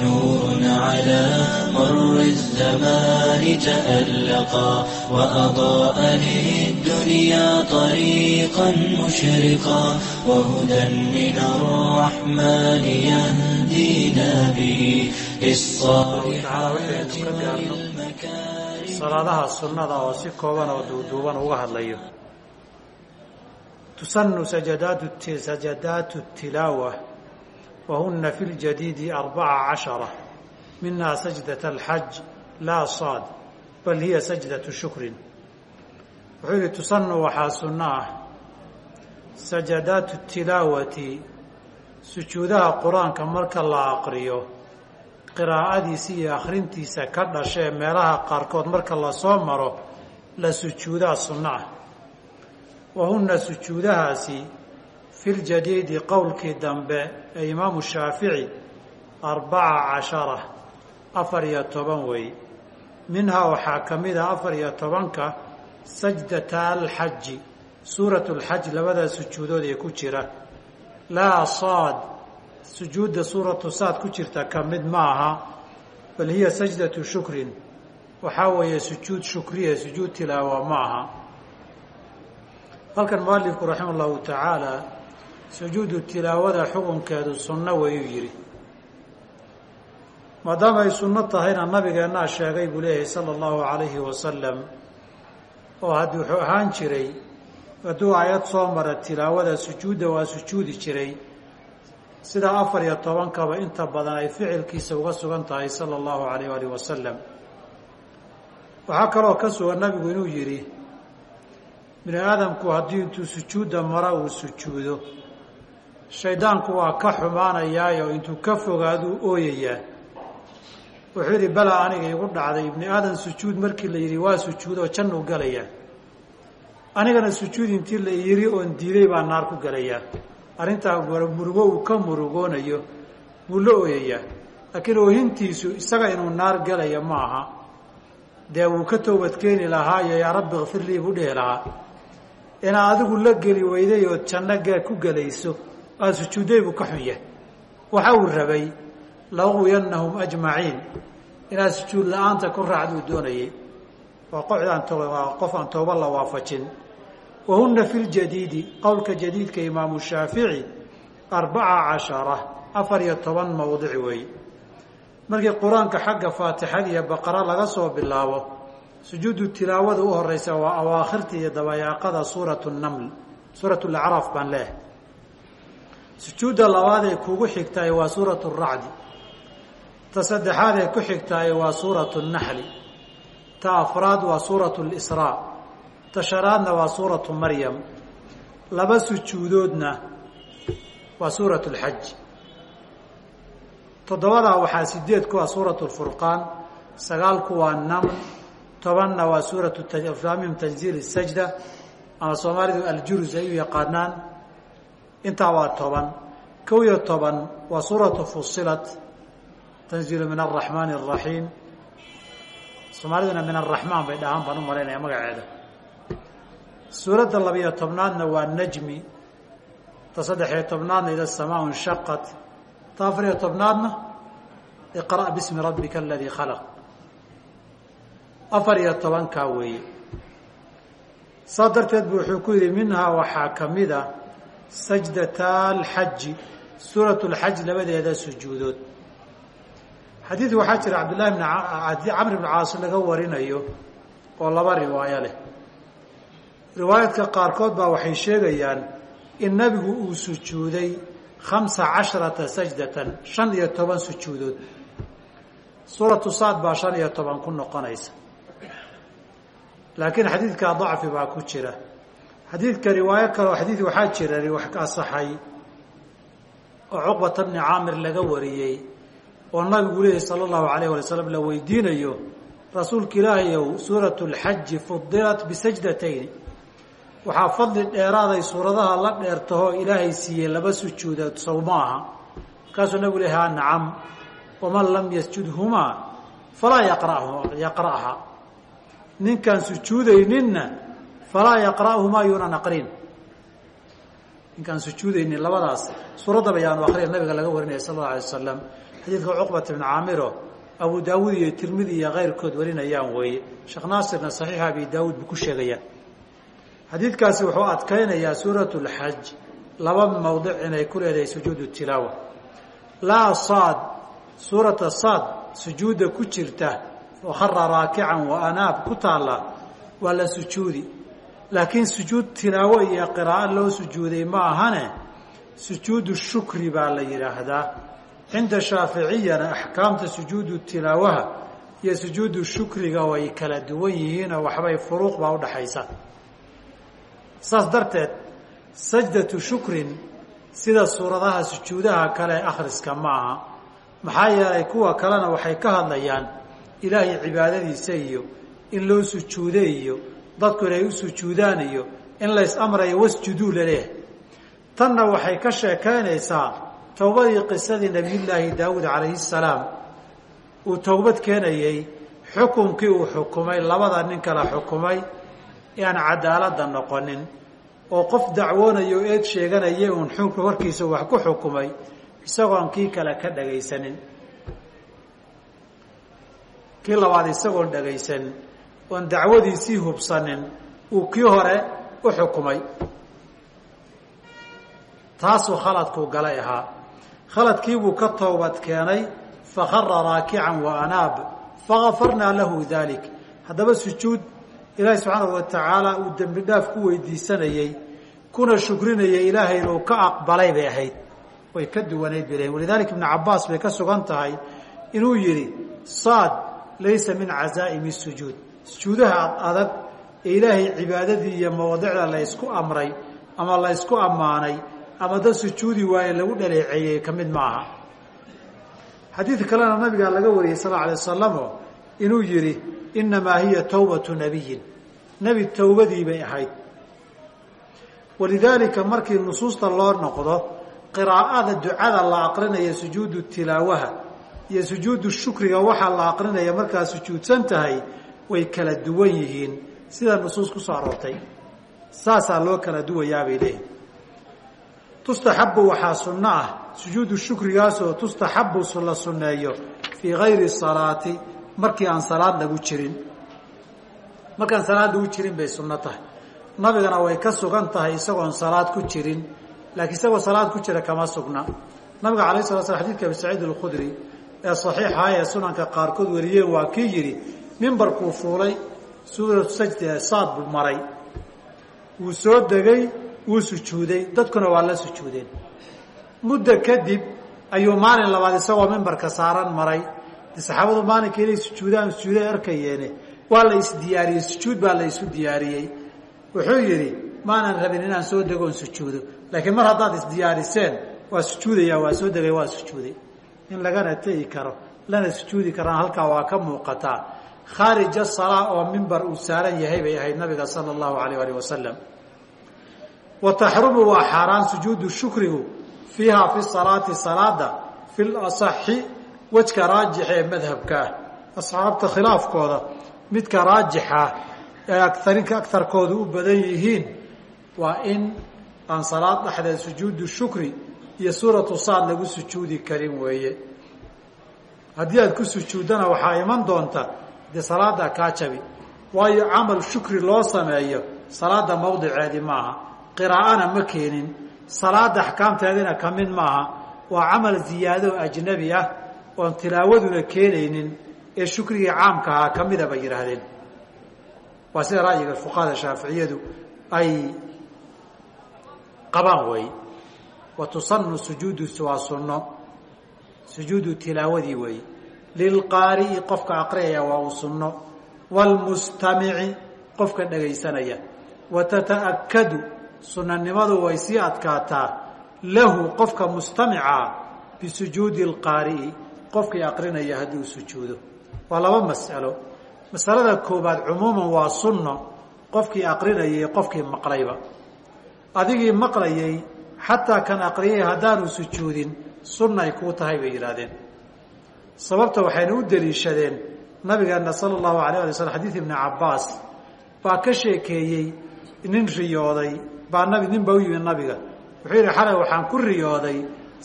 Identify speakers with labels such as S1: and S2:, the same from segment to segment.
S1: نور على مر الزمان تألقا وأضاء للدنيا طريقا مشرقا وهدى من الرحمن يهدينا به للصالحات والمكارم
S2: صلاة السنة وسكوبا ودودوبا وغهليو تسن سجدات التلاوة wahuna fi ljadiidi arbaca cashara minhaa sajdat alxaj laa saad bal hiya sajdatu shukrin wuxuu yihi tusanu waxaa sunno ah sajadaatu tilaawati sujuudaha qur'aanka marka la aqriyo qiraa'adiisa iyo akhrintiisa ka dhashee meelaha qaarkood marka la soo maro la sujuudaa sunno ah wa sujuudahaasi filjadiidi qowlkii dambe ee imaamu shaafici arbaca cashara afar iyo toban wey. Minhaa waxaa ka mid a afar iyo tobanka sajdata alxaji suuratu lxaj labada sujuudood ee ku jira. Laa saad sujuudda suuratu saad ku jirta ka mid ma aha bal hiya sajdatu shukrin. Waxaa weeye sujuud shukriya sujuud tilaawa ma aha. Halkan mualifku raxima llahu tacaala sujuudu tilaawada xukunkeedu sunno wayuu yidhi. Maadaama ay sunno tahayna nabigeennaa sheegay buu leeyahay sala allahu calayhi wasalam oo haddii wuxuu ahaan jiray hadduu aayad soo mara tilaawada sujuudda waa sujuudi jiray. Sidaa afar iyo tobankaba inta badan ay ficilkiisa uga sugan tahay sala allahu alayh alih wasalam waxaa kaloo ka sugan nabigu inuu yidhi bini aadamku haddii intuu sujuudda mara uu sujuudo shaydaanku waa ka xumaanayaayo intuu ka fogaaduu ooyayaa. Wuxuu yidhi balaa aniga igu dhacday ibni aadan sujuud markii la yidhi waa sujuudoo jannuu galayaa. Anigana sujuud intii la yidhi oon diiday baa naar ku galayaa. Arrintaa murugo uu ka murugoonayo wuu la ooyayaa. Laakiin oohintiisu isaga inuu naar galaya ma aha. Dee wuu ka toobadkeeni lahaayo yaa rabbi kfir lii buu dhihi lahaa. Inaa adigu la geli weyday ood janno ku gelayso aada sujuudday buu ka xun yahay. Waxa uu rabay laquyanahum ajmaciin. Inaad sujuud la'aanta ku raacduu doonayay. Waa waa qof aan tooba la waafajin. Wahuna fi ljadiidi qowlka jadiidka imaamu shaafici arbaca cashara afar iyo toban mawdic weey markii qur'aanka xagga faatixada iyo baqara laga soo bilaabo sujuudu tilaawada u horeysa waa awaakhirta iyo dabayaaqada suuratu naml suurat lacraaf baan leehay sujuudda labaad ee kugu xigtaay waa suuratu racdi. Ta saddexaad ee ku xigtaay waa suuratu naxli. Ta afraad waa suuratu lisraa. Tashanaadna waa suuratu maryam. Laba sujuudoodna waa suuratu lxaj toddobadaa waxaa sideed ku ah suuratu lfurqaan. Sagaalku waa naml tobanna waa suuratu mim tanziil sajda. Ama soomaalidu aljurus ay u yaqaanaan intaa waa toban kow iyo toban waa suuratu fusilat tanziilu min araxmaan araxiim soomaaliduna min araxmaan bay dhahaan baan u malaynaya magaceeda. Suuradda labiyo tobnaadna waa najmi. Ta saddexiyo tobnaadna ida samaa nshaqat ta afariyo tobnaadna iqra' bismi rabbika aladii khalaq. Afar iyo tobankaa weeye. Saa darteed bu wuxuu ku yidhi minhaa waxaa ka mid a sajdata alxaji suuratu lxaj labadeeda sujuudood. Xadiid waxaa jira cabdillahi bn camr bn caas laga warinayo oo laba riwaayo leh. Riwaayadka qaarkood baa waxay sheegayaan in nabigu uu sujuuday khamsa casharata sajdatan shan iyo toban sujuudood. Suuratu saad baa shan iyo toban ku noqonaysa. Laakiin xadiidkaa dacfi baa ku jira xadiidka riwaayo kaleo xadiid waxaa jira asaxay oo cuqbata bni caamir laga wariyey oo nabigu leehi sala allahu alayh wala slam la weydiinayo rasuulka ilaahayow suuratu lxaji fudilat bisajdatayn. Waxaa fadli dheeraaday suuradaha la dheertahoo ilaahay siiyey laba sujuudood sow ma markaasuu nabigu lehi ha nacam waman lam yasjudhumaa falaa yaqra'ha. Ninkaan sujuudayninna falaa yaqra'humaa yuunan aqrin ninkaan sujuudaynin labadaas suuraddaba yaanu akriya nabiga laga warinaya sala allau alay wasalam xadiidka cuqbat ibni caamiro abu daawuud iyo tirmidi iyo keyrkood warinayaan weeye. Sheekh naasirna saxiixa abi daawuud buu ku sheegayaa xadiidkaasi wuxuu adkaynayaa suurat lxaj laba mawdic inay ku leedahay sujuudu tilaawa. Laa saad suurata saad sujuudda ku jirta oo khara raakican wa anaab ku taalla waa la sujuudi laakiin sujuud tilaawo iyo qiraa'o loo sujuuday ma ahane sujuudu shukri baa la yidhaahdaa. Cinda shaaficiyana axkaamta sujuudu tilaawaha iyo sujuudu shukriga way kala duwan yihiinoo waxbay furuuq baa udhaxaysa saas darteed sajdatu shukrin sida suuradaha sujuudaha kale akhriska ma aha. Maxaa yeelay kuwa kalena waxay ka hadlayaan ilaahay cibaadadiisa iyo in loo sujuude iyo dadku inay u sujuudaan iyo in lays amrayo wasjuduu la leeyahay tanna waxay ka sheekaynaysaa towbadii qisadii nebiyullaahi daawuud calayhi salaam. Uu towbad keenayey xukumkii uu xukumay labada nin kala xukumay aan cadaaladda noqonin. Oo qof dacwoonayo o eed sheeganaya uun xunka horkiisa wax ku xukumay isagoon kii kale ka dhagaysanin. Kii labaad isagoon dhagaysan oon dacwadiisii hubsanin uu kii hore u xukumay. Taasuu khaladkuu galay ahaa. Khaladkiibuu ka toobad keenay fakhara raakican wa anaab fagafarnaa lahu dalik haddaba sujuud ilaahi subxaanahu wa uu dembi dhaaf ku weydiisanayey kuna shukrinayay ilaahay inuu ka aqbalay bay ahayd. Way ka duwanayd bay lahayn walidalika ibnu cabaas bay ka sugan tahay inuu yidhi saad laysa min cazaa'imi sujuud sujuudaha adag ee ilaahay cibaadadii iyo mawaadicda laysku amray ama laysku ammaanay ama dad sujuudi waaye lagu dhaleeceeyey ka mid maaha. Xadiid kalena nabigaa laga wariyey sal alay wasalamo inuu yidhi inamaa hiya towbatu nabiyin nebi towbadii bay ahayd. Walidaalika markii nusuusta loo noqdo qiraa'ada ducada la aqrinaya sujuudu tilaawaha iyo sujuudu shukriga waxaa la aqrinaya markaa sujuudsan tahay way kala duwan yihiin sida nusuus ku soo aroortay. Saasaa loo kala duwayaabay leeyihiin tustaxabu waxaa sunno ah sujuudu shukrigaasoo tustaxabu la sunneeyo fii gayri salaati markii aan salaad lagu jirin. Markaan salaad lagu jirin bay sunno tahay. Nabigana way ka sugan tahay isagoon salaad ku jirin laakiin isagoo salaad ku jira kama sugna. Nabiga alayh sala slam xadidka abi saciid alkhudri ee saxiixa ee sunanka qaarkood wariyeen waa kii yidhi mimbarkuu fuulay suuratu sajda saad buu maray. Wuu soo degay wuu sujuuday. Dadkuna waa la sujuudeen. Muddo kadib ayuu maalin labaad isagoo mimbarka saaran maray. Saxaabadu maalinka inay sujuudaan sujuuday arkayeene waa la isdiyaariyey. Sujuud baa la isu diyaariyey. Wuxuu yidhi maanan rabin inaan soo degoon sujuudo. Laakiin mar haddaad isdiyaariseen waa sujuudaya waa soo degay waa sujuuday. In lagana tegi karo lana sujuudi karaan halkaa waa ka muuqataa khaarija salaa oo mimbar uu saaran yahay bay ahayd nabiga sala allahu alayh alih wasalam wa taxrumu waa xaaraan sujuudu shukrigu fiiha fi salaati salaada fi lasaxi wejka raajixa ee madhabka ah. Asxaabta khilaafkooda midka raajixa ee agarinka agarkoodu u badan yihiin waa in aan salaad dhexdeed sujuudu shukri iyo suuratu saad lagu sujuudi karin weeye. Haddii aad ku sujuuddana waxaa iman doonta dee salaada kaa jabi. Waayo camal shukri loo sameeyo salaada mawdiceedii maaha. Qiraa'ana ma keenin. Salaada axkaamteedina ka mid maaha. Waa camal ziyaado ajnabi ah oon tilaawaduna keenaynin ee shukrigii caamka ahaa ka mida bay yidhaahdeen. Waa sida ra'yiga fuqahada shaaficiyadu ay qabaan wey wa tusanu sujuudu waa sunno. Sujuudu tilaawadii weeye lilqaari'i qofka aqriyaya waa uu sunno. Waalmustamici qofka dhegaysanaya wa tata'akadu sunanimadu way sii adkaataa. Lahu qofka mustamica bisujuudi alqaari'i qofkii aqrinaya hadduu sujuudo. Waa laba mas'alo. Masalada koobaad cumuuman waa sunno. Qofkii aqrinayay qofkii maqlayba. Adigii maqlayay xataa kan aqriyay haddaanu sujuudin sunnay kuu tahay bay yidhahdeen sababta waxayna u deliishadeen nabigeena sala allahu alayh alay slm xadiid ibni cabbaas. Baa ka sheekeeyey nin riyooday baa nabi nin baa u yimid nabiga. Wuxuu yidhi xalay waxaan ku riyooday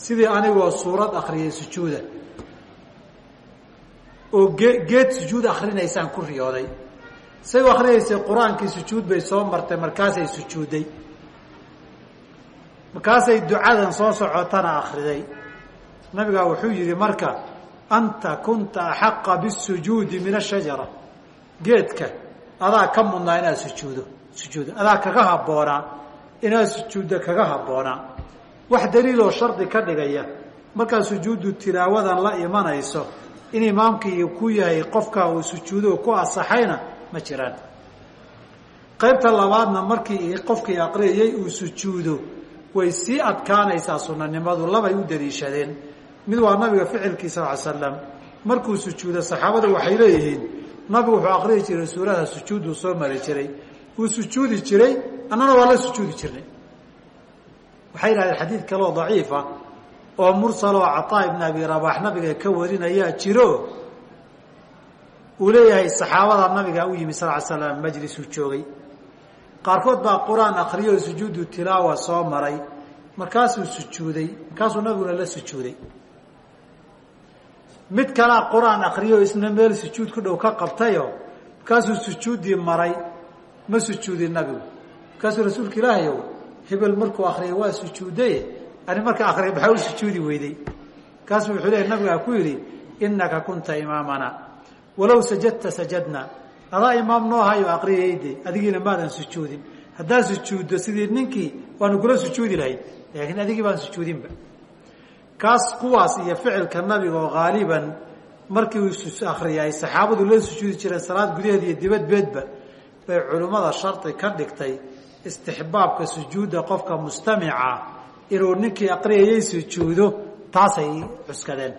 S2: sidii anigoo suurad akriyay sujuuda. Oo ge geed sujuud akrinaysaan ku riyooday. Say u akrinaysay qur'aankii sujuud bay soo martay markaasay sujuudday markaasay ducadan soo socotana akriday nabigaa wuxuu yihi marka anta kunta axaqa bisujuudi min ashajara geedka adaa ka mudnaa inaad sujuudo adaa kaga habboonaa inaad sujuuddo kaga habboonaa wax daliiloo shardi ka dhigaya markaad sujuudu tilaawadan la imanayso in imaamkii ku yahay qofkaa uu sujuudo ku asaxayna ma jiraan qaybta labaadna markii qofkii aqriyayay uu sujuudo way sii adkaanaysaa sunanimadu labay u daliishadeen mid waa nabiga ficilkiisa sal slam markuu sujuudo saxaabadu waxay leeyihiin nabigu wuxuu aqriyi jiray suurada sujuuduu soo mari jiray. Wuu sujuudi jiray annana waa la sujuudi jirnay. Waxay yidhahdeen xadiid kaleo daciifa oo mursaloo cataa ibn abi rabax nabiga ka warinayaa jiro uu leeyahay saxaabada nabiga u yimi sal slam majlisuu joogay. Qaarkood baa qur'aan akriyo oo sujuudu tilaawa soo maray. Markaasuu sujuuday markaasuu nabiguna la sujuuday mid kalaa qur'aan isna meel sujuud ku dhow ka qabtayo markaasuu sujuuddii maray ma sujuudin nabigu. Markaasuu rasuulka ilaahay ow hebel markuu akriyay waa sujuudaye ani markaa akriya maxaa u sujuudi weyday markaasuu wuxuu leeya nabigaa ku yidhi innaka kunta imaamana walow sajadta sajadna. Adaa imaam noo hayo aqriyayde adigiina maadan sujuudin. Haddaa sujuuddo sidii ninkii waanu kula sujuudi lahayd laakiin adigii baan sujuudinba kaas kuwaas iyo ficilka nabiga oo haaliban markii uu akriyay ay saxaabadu la sujuudi jireen salaad gudaheed iyo dibadbeedba bay culimmada shardi ka dhigtay istixbaabka sujuudda qofka mustamica inuu ninkii aqriyayay sujuudo taasay cuskadeen.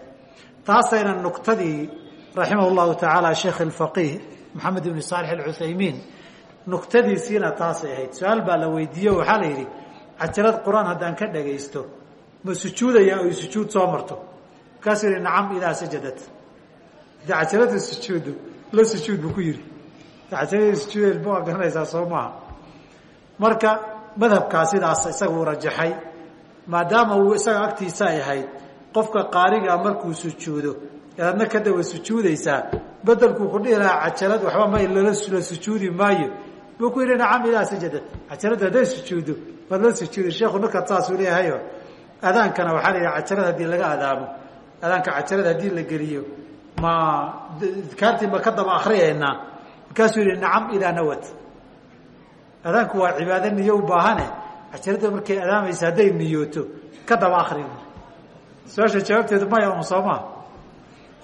S2: Taasayna nuktadii raximah llahu tacaala sheekh alfaqiih maxamed ibni saalix alcuthaymiin nuktadiisiina taasay ahayd. Su'aal baa la weydiiye waxaa la yidhi cajalad qur'aan haddaan ka dhagaysto ma sujuudaya oy sujuud soo marto. Markaasuu yihi nacam idaa sajadat de cajalada sujuudu la sujuud buu ku yidhi cajalada sujuud ma garanaysaa soo maaha. Marka madhabkaa sidaas isaga uu rajaxay maadaama uu isaga agtiisa ay ahayd qofka qaarigaa markuu sujuudo adna ka daba sujuudaysaa bedelkuu ku dhihi lahaa cajalad waxba ma lala sujuudi maayo. Buu ku yidhi nacam idaa sajadad. Cajaladu hadday sujuuddo waad la sujuuday sheekhu markaad saasuu leeyahayo adaankana waxaa la yidhaha cajalad haddii laga adaamo adaanka cajalad haddii la geliyo ma adkaartii ma ka daba akriyaynaa markaasuu yihi nacam idaa nawat. Adaanku waa cibaado niyo u baahane cajaladda markay adaamaysa hadday niyooto ka daba akri su'aasha jawaabteedu maya un soo maa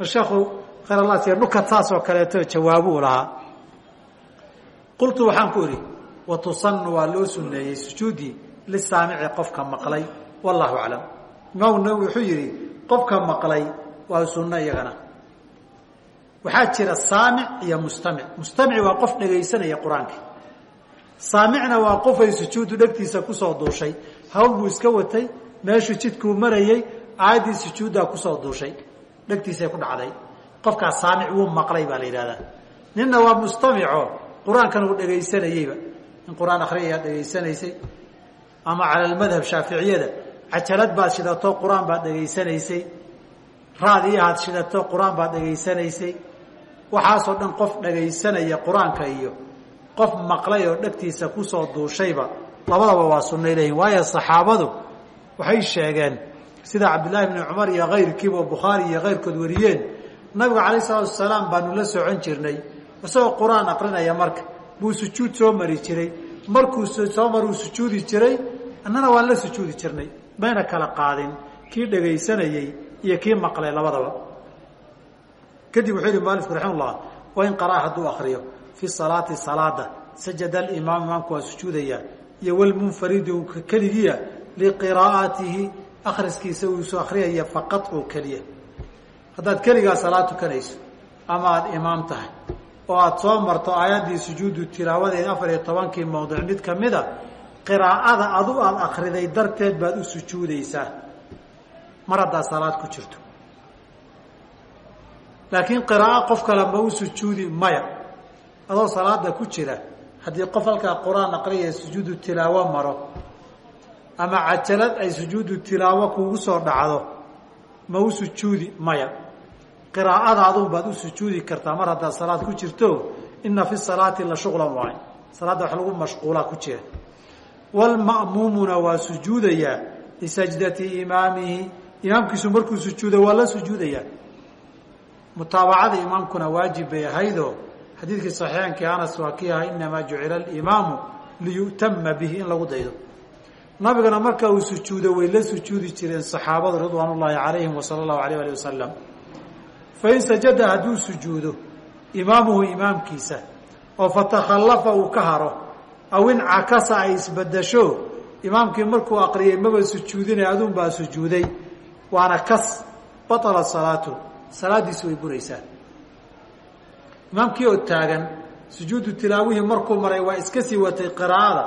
S2: sheekhu khayr allah siya nukat saas oo kaleeto jawaabuu lahaa. Qultu waxaan ku idhi wa tusanu waa loo suneeyey sujuudii lisaamici qofka maqlay wallahu aclam nawi wuxuu yihi qofka maqlay waa sunno iyagana. Waxaa jira saamic iyo mustamic. Mustamic waa qof dhegaysanaya qur'aanka. Saamicna waa qofay sujuudu dhegtiisa ku soo duushay. Hawl buu iska watay meeshuu jidkuu marayey aayaddii sujuuddaa ku soo duushay dhegtiisay ku dhacday. Qofkaas saamic wuu maqlay baa la yidhahdaa ninna waa mustamico qur'aankan uu dhegaysanayeyba in qur'aan akhriyayaa dhegaysanaysay ama cala almadhab shaaficiyada cajalad baad shidato qur'aan baad dhegaysanaysay. Raadii aad shidato qur'aan baad dhegaysanaysay. Waxaasoo dhan qof dhegaysanaya qur'aanka iyo qof maqlay oo dhegtiisa ku soo duushayba labadaba waa sunnay leeyihiin waayo saxaabadu waxay sheegeen sida cabdillaahi bni cumar iyo kayrkiiba bukhaari iyo kayrkood wariyeen nabigu calayh salaatu wasalaam baanu la socon jirnay isagoo qur'aan aqrinaya marka. Buu sujuud soo mari jiray. Markuu soo maruu sujuudi jiray annana waan la sujuudi jirnay mayna kala qaadin kii dhegaysanayey iyo kii maqlay labadaba. Kadib wuxuu yihi mualifku raximah llah wain qaraa hadduu akriyo fi salaati salaada sajada alimaam imaamku waa sujuudaya iyo walmunfaridu keligiya liqiraa'atihi akriskiisa uusu akriyaya faqad oo keliya. Haddaad keligaa salaad tukanayso ama aada imaam tahay oo aada soo marto aayaddii sujuudu tilaawadeed afar iyo tobankii mawdic mid kamida qiraa'ada adu aada akriday darteed baad u sujuudaysaa mar haddaad salaad ku jirto. Laakiin qiraa'o qof kale ma u sujuudi maya. Adoo salaada ku jira haddii qof halkaa qur'aan aqriyaya sujuudu tilaawo maro ama cajalad ay sujuudu tilaawo kugu soo dhacdo ma u sujuudi maya. Qiraa'adaadun baad u sujuudi kartaa mar haddaad salaad ku jirto ina fi salaati la shuqlan waay salaadda wax lagu mashquulaa ku jira wlma'muumuna waa sujuudayaa lisajdati imaamihi imaamkiisu markuu sujuudo waa la sujuudayaa mutaabacada imaamkuna waajib bay ahaydoo xadiidkii saxiixankii anas waa kii ahaa inamaa jucila alimaamu liyu'tama bihi in lagu daydo nabigana marka uu sujuudo way la sujuudi jireen saxaabadu ridwaan ullaahi calayhim wasala allahu alayh ali wasalam fain sajada hadduu sujuudo imaamuhu imaamkiisa oo fatakhallafa uu ka haro aw in cakasa ay isbedesho imaamkii markuu aqriyay maba sujuudinay aduun baa sujuuday. Waana kas batala salaatu. Salaaddiisi way buraysaa. Imaamkii oo taagan sujuudu tilaawihii markuu maray waa iska sii watay qiraa'ada.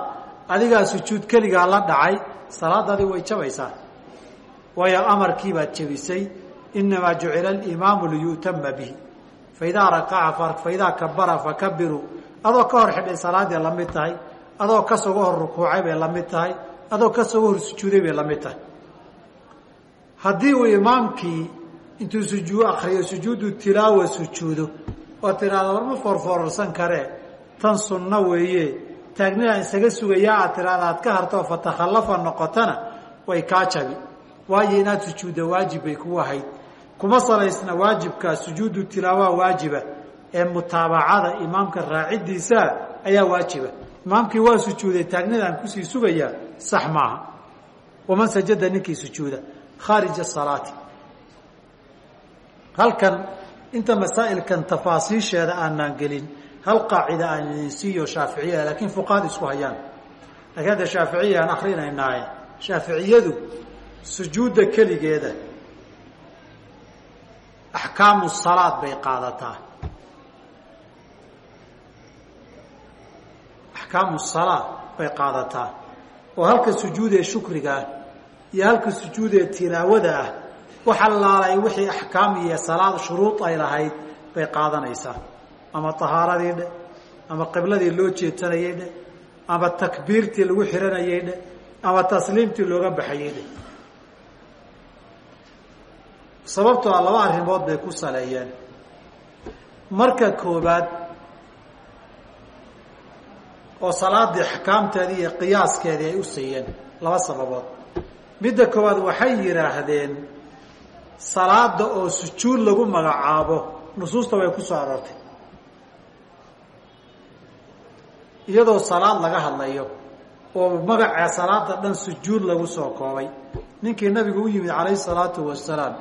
S2: Adigaa sujuud keligaa la dhacay salaadaadii way jabaysaa. Waayo amarkii baad jebisay inamaa jucila alimaamu liyu'tama bihi. Faidaa rakaca faidaa kabara fakabiruu adoo ka hor xidhay salaaddii la mid tahay adoo kasooga hor rukuucay bay la mid tahay adoo kasooga hor sujuuday bay la mid tahay. Haddii uu imaamkii intuu sujuu akriyo sujuudu tilaawa sujuudo oo tiraahdo warma foorfoorarsan karee tan sunno weeye taagnidaan isaga sugayaa aad tiraahda aad ka hartoo fatakhallafa noqotana way kaa jabi. Waayo inaad sujuudda waajib bay kugu ahayd. Kuma salaysna waajibkaa sujuudu tilaawa waajiba ee mutaabacada imaamka raacidiisa ayaa waajiba. Imaamkii waa sujuuday taagnidaan ku sii sugayaa sax maaha. Waman sajada ninkii sujuuda. Khaarija salaati. Halkan inta masaa'ilkan tafaasiisheeda aanaan gelin hal qaacida aan idin siiyo shaaficiyada laakiin fuqahada isku hayaan. Laakiin hadda shaaficiya aan akrinaynaaye shaaficiyadu sujuudda keligeeda axkaamu salaad bay qaadataa axkaamu salaa bay qaadataa oo halka sujuud ee shukriga ah iyo halka sujuud ee tilaawada ah wax allaalay wixii axkaam iyo salaad shuruud ay lahayd bay qaadanaysaa. Ama tahaaradii dhe ama qibladii loo jeedsanayay dhe ama takbiirtii lagu xiranayay dhe ama tasliimtii looga baxayay dhe. Sababtoo a laba arrimood bay ku saleeyeen. Marka koobaad oo salaadii axkaamteedii iyo qiyaaskeedii ay u siiyeen laba sababood. Midda koowaad waxay yidhaahdeen salaada oo sujuud lagu magacaabo nusuusta way ku soo aroortay. Iyadoo salaad laga hadlayo oo magaca salaada dhan sujuud lagu soo koobay ninkii nabigu u yimid calayhi salaatu wasalaam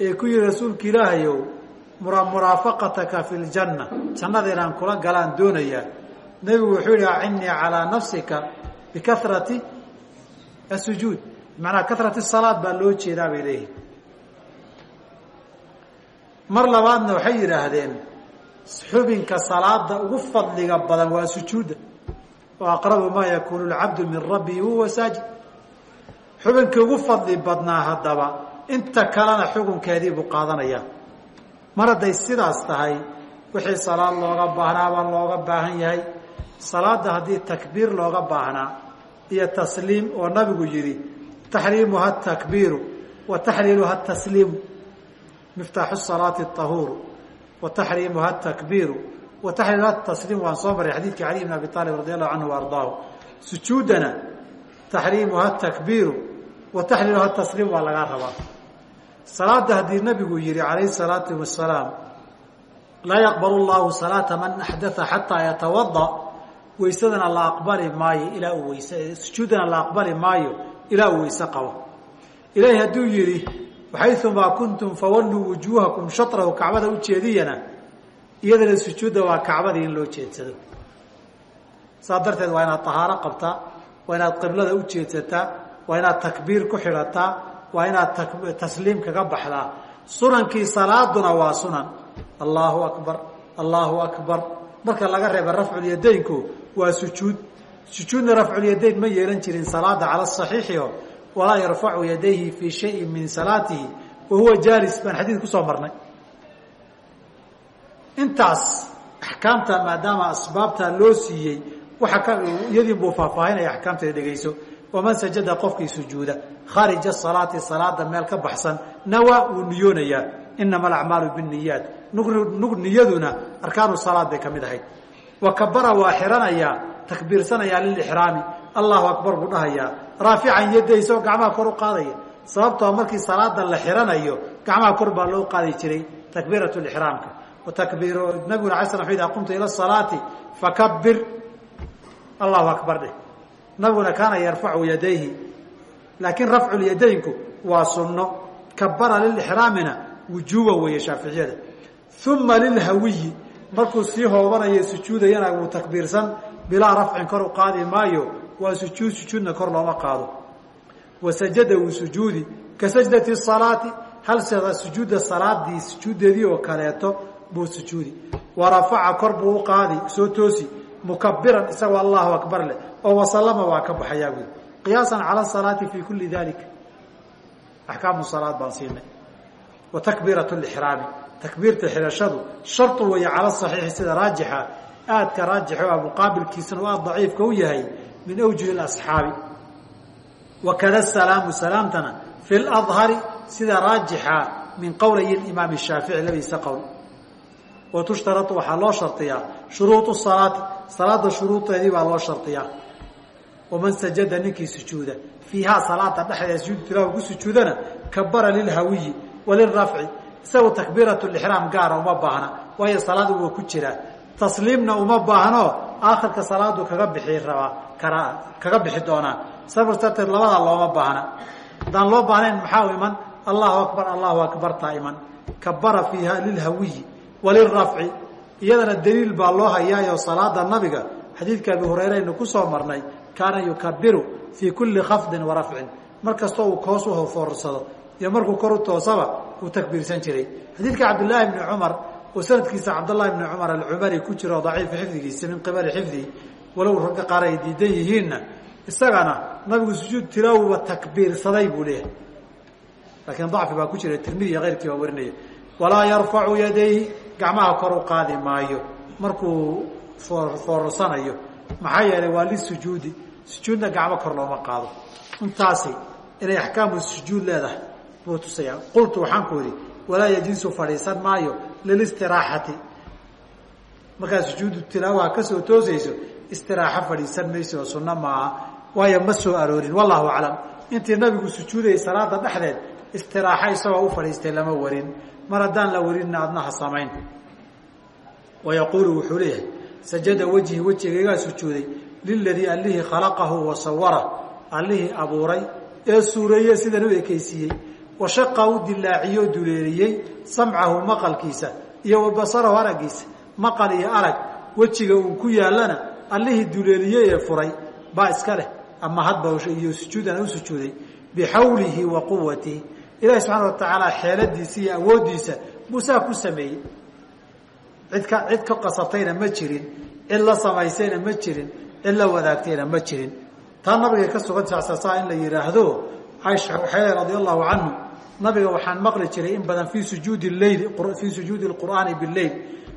S2: ee ku yihi rasuulka ilaahayow mura muraafaqataka fi ljanna jannada inaan kula galaan doonayaa nebigu wuxuu yihi acinnii calaa nafsika bikahrati asujuud bimacnaa kahrati salaad baa loo jeedaa bay leeyihiin mar labaadna waxay yidhaahdeen xubinka salaada ugu fadliga badan waa sujuudda oo aqrabu maa yakuunu lcabdu min rabbihi wahuwa saajid. Xubinkii ugu fadli badnaa haddaba inta kalena xukunkeedii buu qaadanayaa mar hadday sidaas tahay wixii salaad looga baahnaa baa looga baahan yahay salaada haddii takbiir looga baahnaa iyo tasliim oo nabigu yidhi taxriimuha takbiiru wa taxliiluha tasliimu miftaaxu salaati ahuuru wa taxriimuha takbiiru wa taxliiluha tasliim waan soo maray xadiidkii cali bn abi aalib radi allahu canhu ardaahu. Sujuuddana taxriimuha takbiiru wa taxliiluha tasliim waa lagaa rabaa. Salaada haddii nabigu yihi calayhi salaatu wasalaam laa yaqbalu llahu salaata man axdaa xataa yatawada weysadana la aqbali maayo ilaa uu weys sujuuddana la aqbali maayo ilaa uu weyse qabo. Ilaahi hadduu yidhi waxayumaa kuntum fawalluu wujuuhakum shatrahu kacbada ujeediyana iyadana sujuudda waa kacbadii in loo jeedsado. Darteed waa inaad tahaaro qabtaa waa inaad qiblada u jeedsataa waa inaad takbiir ku xidhataa waa inaad tasliim kaga baxdaa sunankii salaaduna waa sunan. Allahu akbar allahu akbar. Marka laga reeba rafculyadaynku waa sujuud. Sujuudna rafculyadayn ma yeelan jirin salaada cala saxiixio walaa yarfacu yadayhi fii shayin min salaatihi wa huwa jaalis baan xadiid ku soo marnay. Intaas axkaamta maadaama asbaabtaa loo siiyey waxa ka iyadii buu faahfaahinaya axkaamteeda dhegeyso waman sajada qofkii sujuuda khaarija salaati salaada meel ka baxsan nawa wuu niyoonayaa. Inama alacmaalu biniyaat nug niyaduna arkaanu salaad bay ka mid ahayd wa kabara waa xiranayaa takbiirsanayaa lilixraami. Allahu akbar buu dhahayaa. Raafican yadaysa oo gacmaha kor u qaadaya. Sababtoo markii salaada la xiranayo gacmaha kor baa loo qaadi jiray takbiirat lixraamka watakbiir nabiguna ala sl ida qumta ila salaati fakabir allahu akbar dheh. Nabiguna kaana yarfacu yadayhi. Laakiin rafcu lyadaynku waa sunno. Kabara lilixraamina wujuuba weeye shaaficiyada. Uma lilhawiyi markuu sii hoobanayo sujuudayana wuu takbiirsan bilaa rafcin kor u qaadi maayo waa sujuud sujuudna kor looma qaado. Wa sajada wuu sujuudi ka sajdati salaati hal sujuudda salaadii sujuuddeedii oo kaleeto buu sujuudi. Wa rafaca kor buu u qaadi soo toosi mukabiran isagoo allahu akbar leh oo wasalama waa ka baxayaa buui qiyaasan cala salaati fi kuli dalik axkaamu salaad baan siinay. Wa takbiirat lixraami takbiirta xirashadu shartu weeye cala saxiixi sida raajixa aadka raajixo a muqaabilkiisana u aad daciifka u yahay min awjuhi asxaabi wa kada salaamu salaamtana fi ladhari sida raajixa min qowlay imaam shaafici labadiisa qowl. Wa waxaa loo shardiyaa shuruudu salaati salaada shuruudeedii baa loo shardiyaa waman sajada ninkii sujuuda fiihaa salaada dhexdeeda sujuud tilawa ku sujuudana kabara lilhawiyi walirafci isagu takbiirat lixraam gaara uma baahna waayo salaadu waa ku jiraa tasliimna uma baahno aakhirka salaadu kaga bixi rabaa kara kaga bixi doonaa. Sabir darteed labadaa looma baahna. Haddaan loo baahnayn maxaa iman? Allahu akbar allahu akbar taa iman. Kabara fiiha lilhawiyi walirafci iyadana daliil baa loo hayaayo salaada nabiga. Xadiidka abi hureyre aynu ku soo marnay kaana yukabiru fii kulli khafdin wa rafcin. Uu koos u foorsado iyo markuu kor u toosaba uu takbiirsan jiray. Xadiidka cabdillaahi bni cumar oo sanadkiisa cabdllahi bni cumar alcumari ku jiro daciifa xifdigiisa min qibali xifdihi walow ragga qaar ay diidan yihiinna isagana nabigu sujuud tilaawuba takbiirsaday buu leeyahay. Laakiin dacfi baa ku jira tirmidi iyo keyrkii baa warinaya. Walaa yarfacu yadayhi gacmaha kor u qaadi maayo markuu foorsanayo maxaa yeelay waa lisujuudi sujuudna gacmo kor looma qaado. Intaasi inay axkaamu sujuud leedahay buu tusayaa. Qultu waxaan ku idhi walaa yajiisu fadhiisan maayo lilistiraaxati markaa sujuudu tilaawaha ka soo toosayso istiraaxo fadhiisan mayso oo sunno maaha waayo ma soo aroorin wallahu aclam. Intii nabigu sujuudayay salaada dhexdeed istiraaxo isagoo u fadhiistay lama warin. Mar haddaan la warinna adnaha samayn. Wayaquulu wuxuu leeyahay sajada wejhi wejigaygaa sujuuday liladii allihii khalaqahu wa sawara allihii abuuray ee suureeye sidan u ekaysiiyey wa shaqa u dilaaciyey oo duleeliyey samcahu maqalkiisa iyo wa basarahu araggiisa maqal iyo arag wejiga uu ku yaallana allihii duleeliyey ee furay baa iska leh ama hadba iyo sujuudan u sujuuday bixawlihi wa quwatihi ilaahi subxaana wa tacaala xeeladiisa iyo awooddiisa buusaa ku sameeyey. Cid ka cid ka qasabtayna ma jirin cid la samaysayna ma jirin cid la wadaagtayna ma jirin. Taa nabiga ka sugan sacsasaa in la yidhaahdo caisha waxay radia allahu canhu nabiga waxaan maqli jiray in badan fii sujuudi leyl fii sujuudi lqur'aani bileyl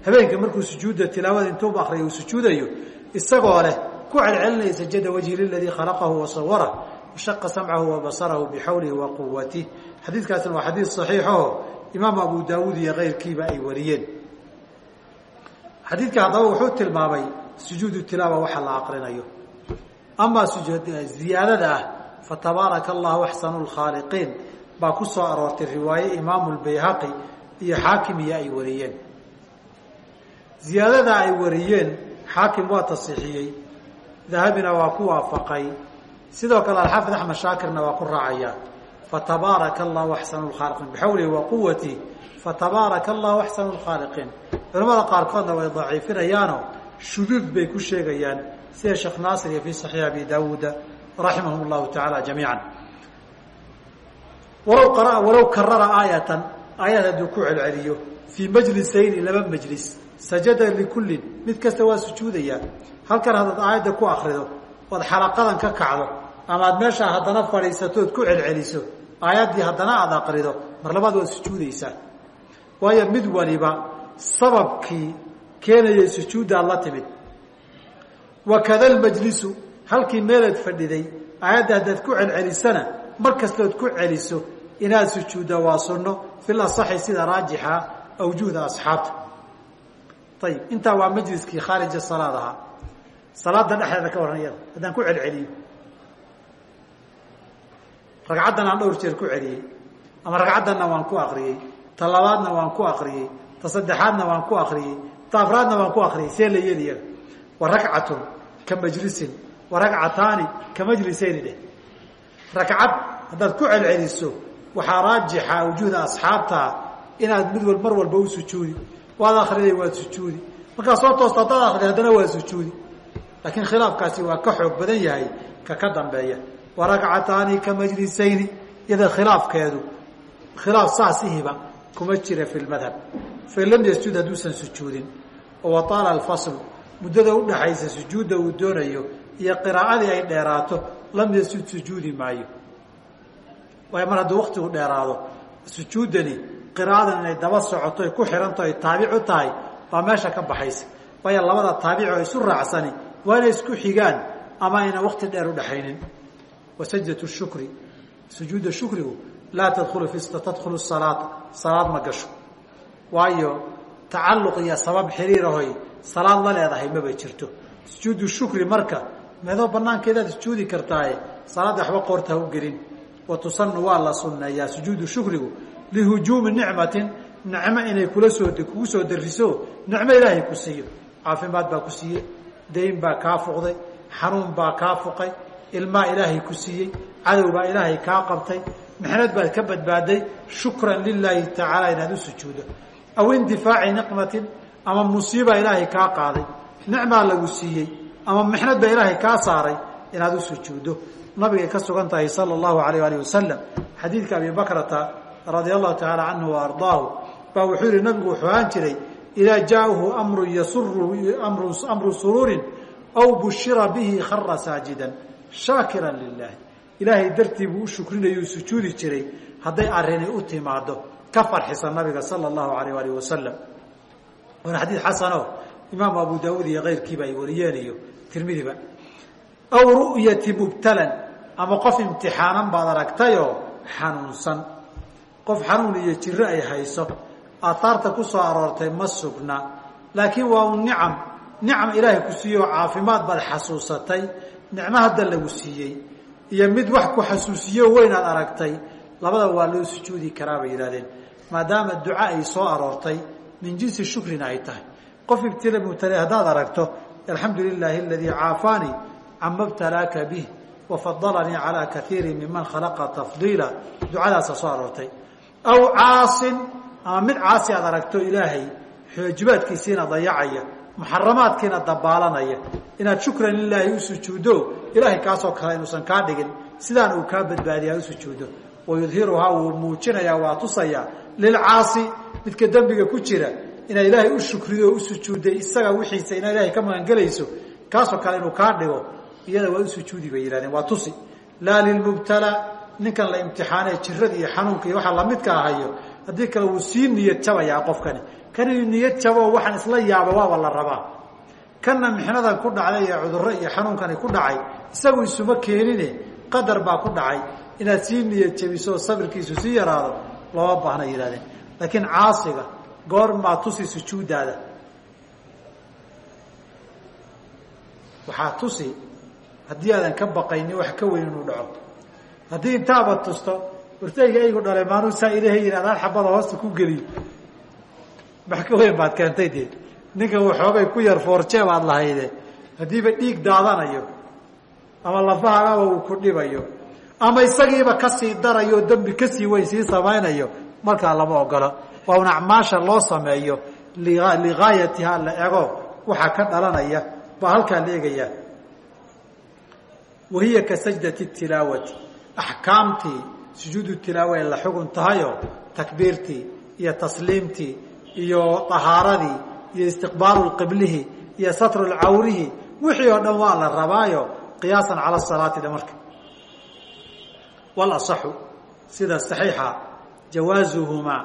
S2: habeenka markuu sujuudda tilaawada intuu akriya uu sujuudayo isagoo leh ku celcelinaya sajada wajhi liladii khalaqahu wa sawara washaqa samcahu wa basarahu bixawlihi wa quwatih xadiidkaasna waa xadiid saxiixaho imaam abu daawuud iyo keyrkiiba ay wariyeen. Xadiidka haddaba wuxuu tilmaamay sujuudu tilaawa waxa la aqrinayo. Amaa ziyaadada ah fatabaaraka allahu axsanu lkhaaliqiin baa ku soo aroortay riwaaye imaamu lbayhaqi iyo xaakim iyo ay wariyeen. Ziyaadada ay wariyeen xaakim waa tasiixiyey dahabina waa ku waafaqay. Sidoo kale alxaafid axmed shaakirna waa ku raacaya. Fatabaaraka allahu axsanu lkhaaliqiin bixawlihi wa quwati fatabaaraka allahu axsanu lkhaaliqiin culamada qaarkoodna way daciifinayaano shuduud bay ku sheegayaan sida sheekh naasir iyo fii saxiix abi daawuuda raximahum llahu tacaala jamiica walow qara walow karara aayatan aayad hadduu ku celceliyo fii majlisayni laba majlis. Sajada likullin mid kasta waa sujuudayaa halkan haddaad aayadda ku akrido ood xalaqadan ka kacdo ama aad meeshaa haddana fadhiisato ood ku celceliso aayaddii haddana aada aqrido mar labaad waad sujuudaysaa. Waayo mid waliba sababkii keenayay sujuuddaad la timid. Wakada lmajlisu halkii meelaad fadhiday aayadda haddaad ku celcelisana mar kastood ku celiso inaad sujuudda waa sunno fil asaxi sida raajixa awjuhda asxaabta. Ayib intaa waa majliskii khaarija salaad ahaa. Salaada dhexdeeda ka warran iyada haddaan ku celceliyo. Ragcaddan aan dhowr jeer ku celiyey ama ragcaddanna waan ku akriyey ta labaadna waan ku akriyey ta saddexaadna waan ku akriyey ta afraadna waan ku akriyey see la yeeli iyaga wa rakcatun ka majlisin wa ragcataani ka majlisayni dheh ragcad haddaad ku celceliso waxaa raajixa awjuhda asxaabtaa inaad mid wal mar walba u sujuudi waad akriday waad sujuudi. Markaad soo toosto haddaad akriday haddana waa sujuudi. Laakiin khilaafkaasi waa ka xoog badan yahay ka ka dambeeya. Wa ragcataani ka majlisayni iyada khilaafkeedu khilaaf saasihiba kuma jira fi lmadhab fain lam yasjud hadduusan sujuudin. Oo wataala alfaslu muddada udhaxaysa sujuudda uu doonayo iyo qiraa'adii ay dheeraato lam yasjud sujuudi maayo waayo mar hadduu waktigu dheeraado sujuuddani qiraadan inay daba socoto ay ku xihanto ay taabic u tahay baa meesha ka baxaysa. Waayo labada taabic oo isu raacsani waa inay isku xigaan ama ayna wakti dheer udhaxaynin wa sajdatu shukri sujuudda shukrigu laa tadkhulu fi tadkhulu salaata salaad ma gasho. Waayo tacalluq iyo sabab xiriirahoy salaad la leedahay maba jirto. Sujuudu shukri marka meedoo banaankeedaad sujuudi kartaaye salaadda waxba qoorta ha u gelin wa tusanu waa la sunneeyaa sujuudu shukrigu lihujuumi nicmatin nicmo inay kula soo kugu soo dariso nicmo ilaahay ku siiyo caafimaad baa ku siiyey dayn baa kaa fuqday xanuun baa kaa fuqay ilmaa ilaahay ku siiyey cadow baa ilaahay kaa qabtay mixnad baad ka badbaaday shukran lilaahi tacaala inaad u sujuudo aw indifaaci niqmatin ama musiiba ilaahay kaa qaaday nicmaa lagu siiyey ama mixnad baa ilaahay kaa saaray inaad u sujuuddo nabigay ka sugan tahay sala allahu alayh alih wasalam xadiidka abi bakrata radia allahu tacaala canhu wa ardaahu baa wuxuu yihi nabigu wuxuu ahaan jiray idaa jaahu amru yasuru amru suruurin aw bushira bihi khara saajidan shaakiran lilahi ilaahay dartii buu u shukrinayuu sujuudi jiray hadday arrini u timaado ka farxisa nabiga sala allahu alayh alih wasalam waana xadiid xasano imaamu abu daawuud iyo keyrkiiba ay wariyeen iyo tirmidiba aw ru'yati mubtalan ama qof imtixaanan baad aragtayoo xanuunsan. Qof xanuun iyo jiro ay hayso aataarta ku soo aroortay ma sugna. Laakiin waa un nicam. Nicam ilaahay ku siiye oo caafimaad baad xasuusatay. Nicmo hadda lagu siiyey. Iyo mid wax ku xasuusiyo weynaad aragtay. Labadaba waa loo sujuudi karaa bay yidhahdeen maadaama duca ay soo aroortay min jinsi shukrina ay tahay. Qof ibtila mubtale haddaad aragto alxamdu lilaahi aladii caafaanii cama btalaaka bih wafadalanii calaa kaiiri miman khalaqa tafdiila ducadaasa soo aroortay aw caasin ama mid caasi aad aragto ilaahay xoojibaadkiisiina dayacaya muxaramaadkiina dabaalanaya inaad shukran lilaahi u sujuuddo ilaahay kaasoo kale inuusan kaa dhigin sidaan uu kaa badbaadiya u sujuudo wayudhiruhaa wuu muujinayaa waa tusayaa lilcaasi midka dembiga ku jira inaa ilaahay u shukrido o u sujuudday isaga iyada waa sujuudi bay yihahdeen waa tusi. Laa lilmubtala ninkan la imtixaanee jirada iyo xanuunka iyo waxaa lamidka ahayo haddii kale wuu sii niyad jabayaa qofkani. Kan inuu niyad jabo waxaan isla yaaba waaba la rabaa. Kanna mixnadan ku dhacday iyo cudurro iyo xanuunkani ku dhacay isagu isuma keenine qadar baa ku dhacay. Inaad sii niyad jabiso sabirkiisu sii yaraado looma baahna yihahdeen laakiin caasiga goormaa tusi sujuuddaada waxaa tusi haddii aadan ka baqayni wax ka weyn inuu dhaco. Haddii intaaba tusto wartayga aygu dhalay maanuu saa ilahay yidhi adaan xabada hoosta ku geliyo wax ka weyn baad keentay dee. Ninkan waxoogay ku yar foorjee baad lahayde haddiiba dhiig daadanayo ama lafahaagaba uu ku dhibayo ama isagiiba ka sii darayo dembi ka sii weyn sii samaynayo markaa lama ogola waa un acmaasha loo sameeyo ligaayatiha la ego waxaa ka dhalanaya baa halkaa la egayaa wahiya ka sajdati tilaawati axkaamtii sujuudu tilaawa ay la xugun tahayoo takbiirtii iyo tasliimtii iyo ahaaradii iyo istiqbaalu qiblihi iyo satru cawrihi wixii oo dhan waa la rabaayo qiyaasan cala salaati dhe walasaxu sida saxiixa jawaasuhumaa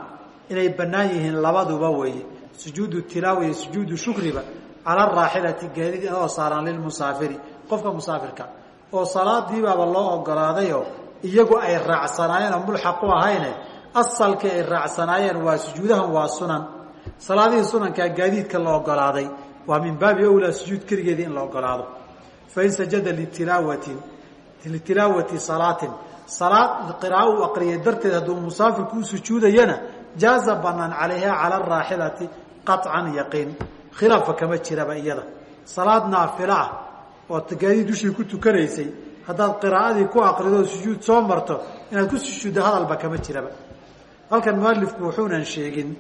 S2: inay bannaan yihiin labaduba weeye sujuudu tilaawa iyo sujuudu shukriba cala araaxilati gaadid oo saaran lilmusaafiri qofka musaafirka oo salaadiibaaba loo ogolaadayoo iyagu ay raacsanaayeen oo mulxaq u ahayne asalkii ay raacsanaayeen waa sujuudahan waa sunan. Salaadihii sunankaa gaadiidka la ogolaaday waa min baabi awlaa sujuud keligeedii in la ogolaado. Fain sajada litilaawatin litilaawati salaatin salaad qiraao u aqriyay darteed hadduu musaafirku u sujuudayana jaaza banaan calayha cala araaxilati qaطcan yaqiin. Khilaafa kama jiraba iyada. Salaad naafilo ah oo gaadiid dushii ku tukanaysay haddaad qiraa'adii ku aqrido sujuud soo marto inaad ku sujuuddo hadalba kama jiraba. Halkan mualifku wuxuunan sheegin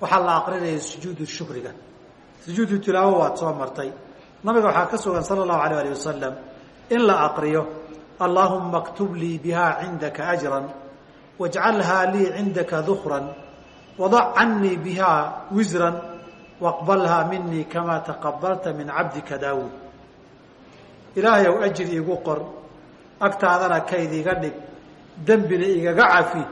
S2: waxaa la aqrinaya sujuudu shukriga. Sujuudu tilaawo waad soo martay. Nabiga waxaa ka sugan sala allahu alayh alih wasalam in la aqriyo allaahuma اktub lii biha cindaka ajra wاjcalhaa lii cindaka dukran wadac canii biha wisra waqbalhaa minii kama taqabalta min cabdika daawuud. Ilaahay ow ajir iigu qor agtaadana kayd iga dhig dembina igaga cafi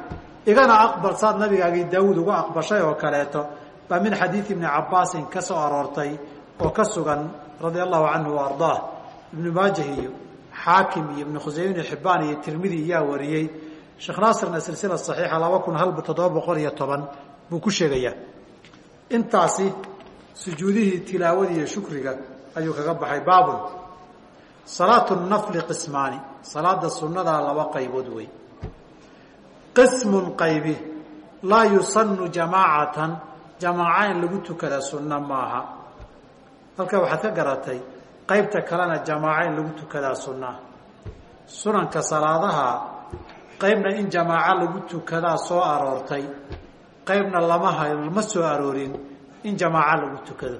S2: igana aqbal saad nabigaagii daawuud uga aqbashay oo kaleeto. Baa min xadiidi ibni cabaasin ka soo aroortay oo ka sugan radia allahu canhu wa ardaah. Ibnu maajah iyo xaakim iyo ibnu khuseyme ibn xibaan iyo tirmidi iyaa wariyey. Sheekh naasirna silsila saxiixa laba kun hal toddoba boqol iyo toban buu ku sheegayaa. Intaasi sujuudihii tilaawadii iyo shukriga ayuu kaga baxay baabun salaatu nafli qismaani. Salaada sunnadaa laba qaybood wey qismun qaybi. Laa yusanu jamaacatan. Jamaaca in lagu tukada sunno maaha. Halkaa waxaad ka garatay qaybta kalena jamaaco in lagu tukadaa sunnaa sunanka salaadaha qaybna in jamaaco lagu tukadaa soo aroortay. Qaybna lama ha lama soo aroorin in jamaaco lagu tukado.